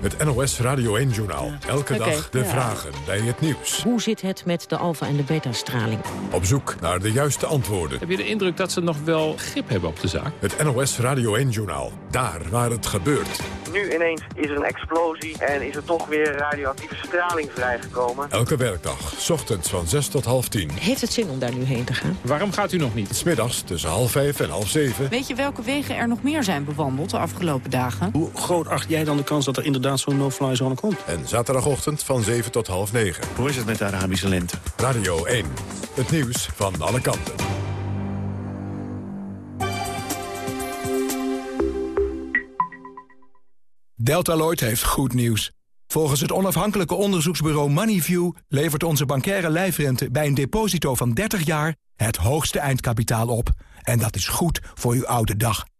Het NOS Radio 1-journaal. Elke okay, dag de ja. vragen bij het nieuws. Hoe zit het met de alfa- en de beta-straling? Op zoek naar de juiste antwoorden. Heb je de indruk dat ze nog wel grip hebben op de zaak? Het NOS Radio 1-journaal. Daar waar het gebeurt. Nu ineens is er een explosie en is er toch weer radioactieve straling vrijgekomen. Elke werkdag, s ochtends van 6 tot half 10. Heeft het zin om daar nu heen te gaan? Waarom gaat u nog niet? Smiddags tussen half 5 en half 7. Weet je welke wegen er nog meer zijn bewandeld de afgelopen dagen? Hoe groot acht jij dan de kans dat er inderdaad zo'n no-fly zone komt? En zaterdagochtend van 7 tot half 9. Hoe is het met de Arabische lente? Radio 1. Het nieuws van alle kanten. Deltaloid heeft goed nieuws. Volgens het onafhankelijke onderzoeksbureau Moneyview... levert onze bankaire lijfrente bij een deposito van 30 jaar... het hoogste eindkapitaal op. En dat is goed voor uw oude dag.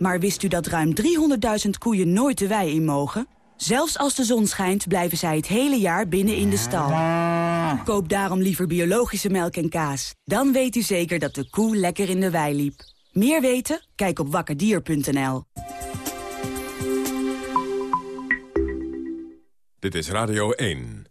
Maar wist u dat ruim 300.000 koeien nooit de wei in mogen? Zelfs als de zon schijnt, blijven zij het hele jaar binnen in de stal. Koop daarom liever biologische melk en kaas. Dan weet u zeker dat de koe lekker in de wei liep. Meer weten? Kijk op wakkerdier.nl. Dit is Radio 1.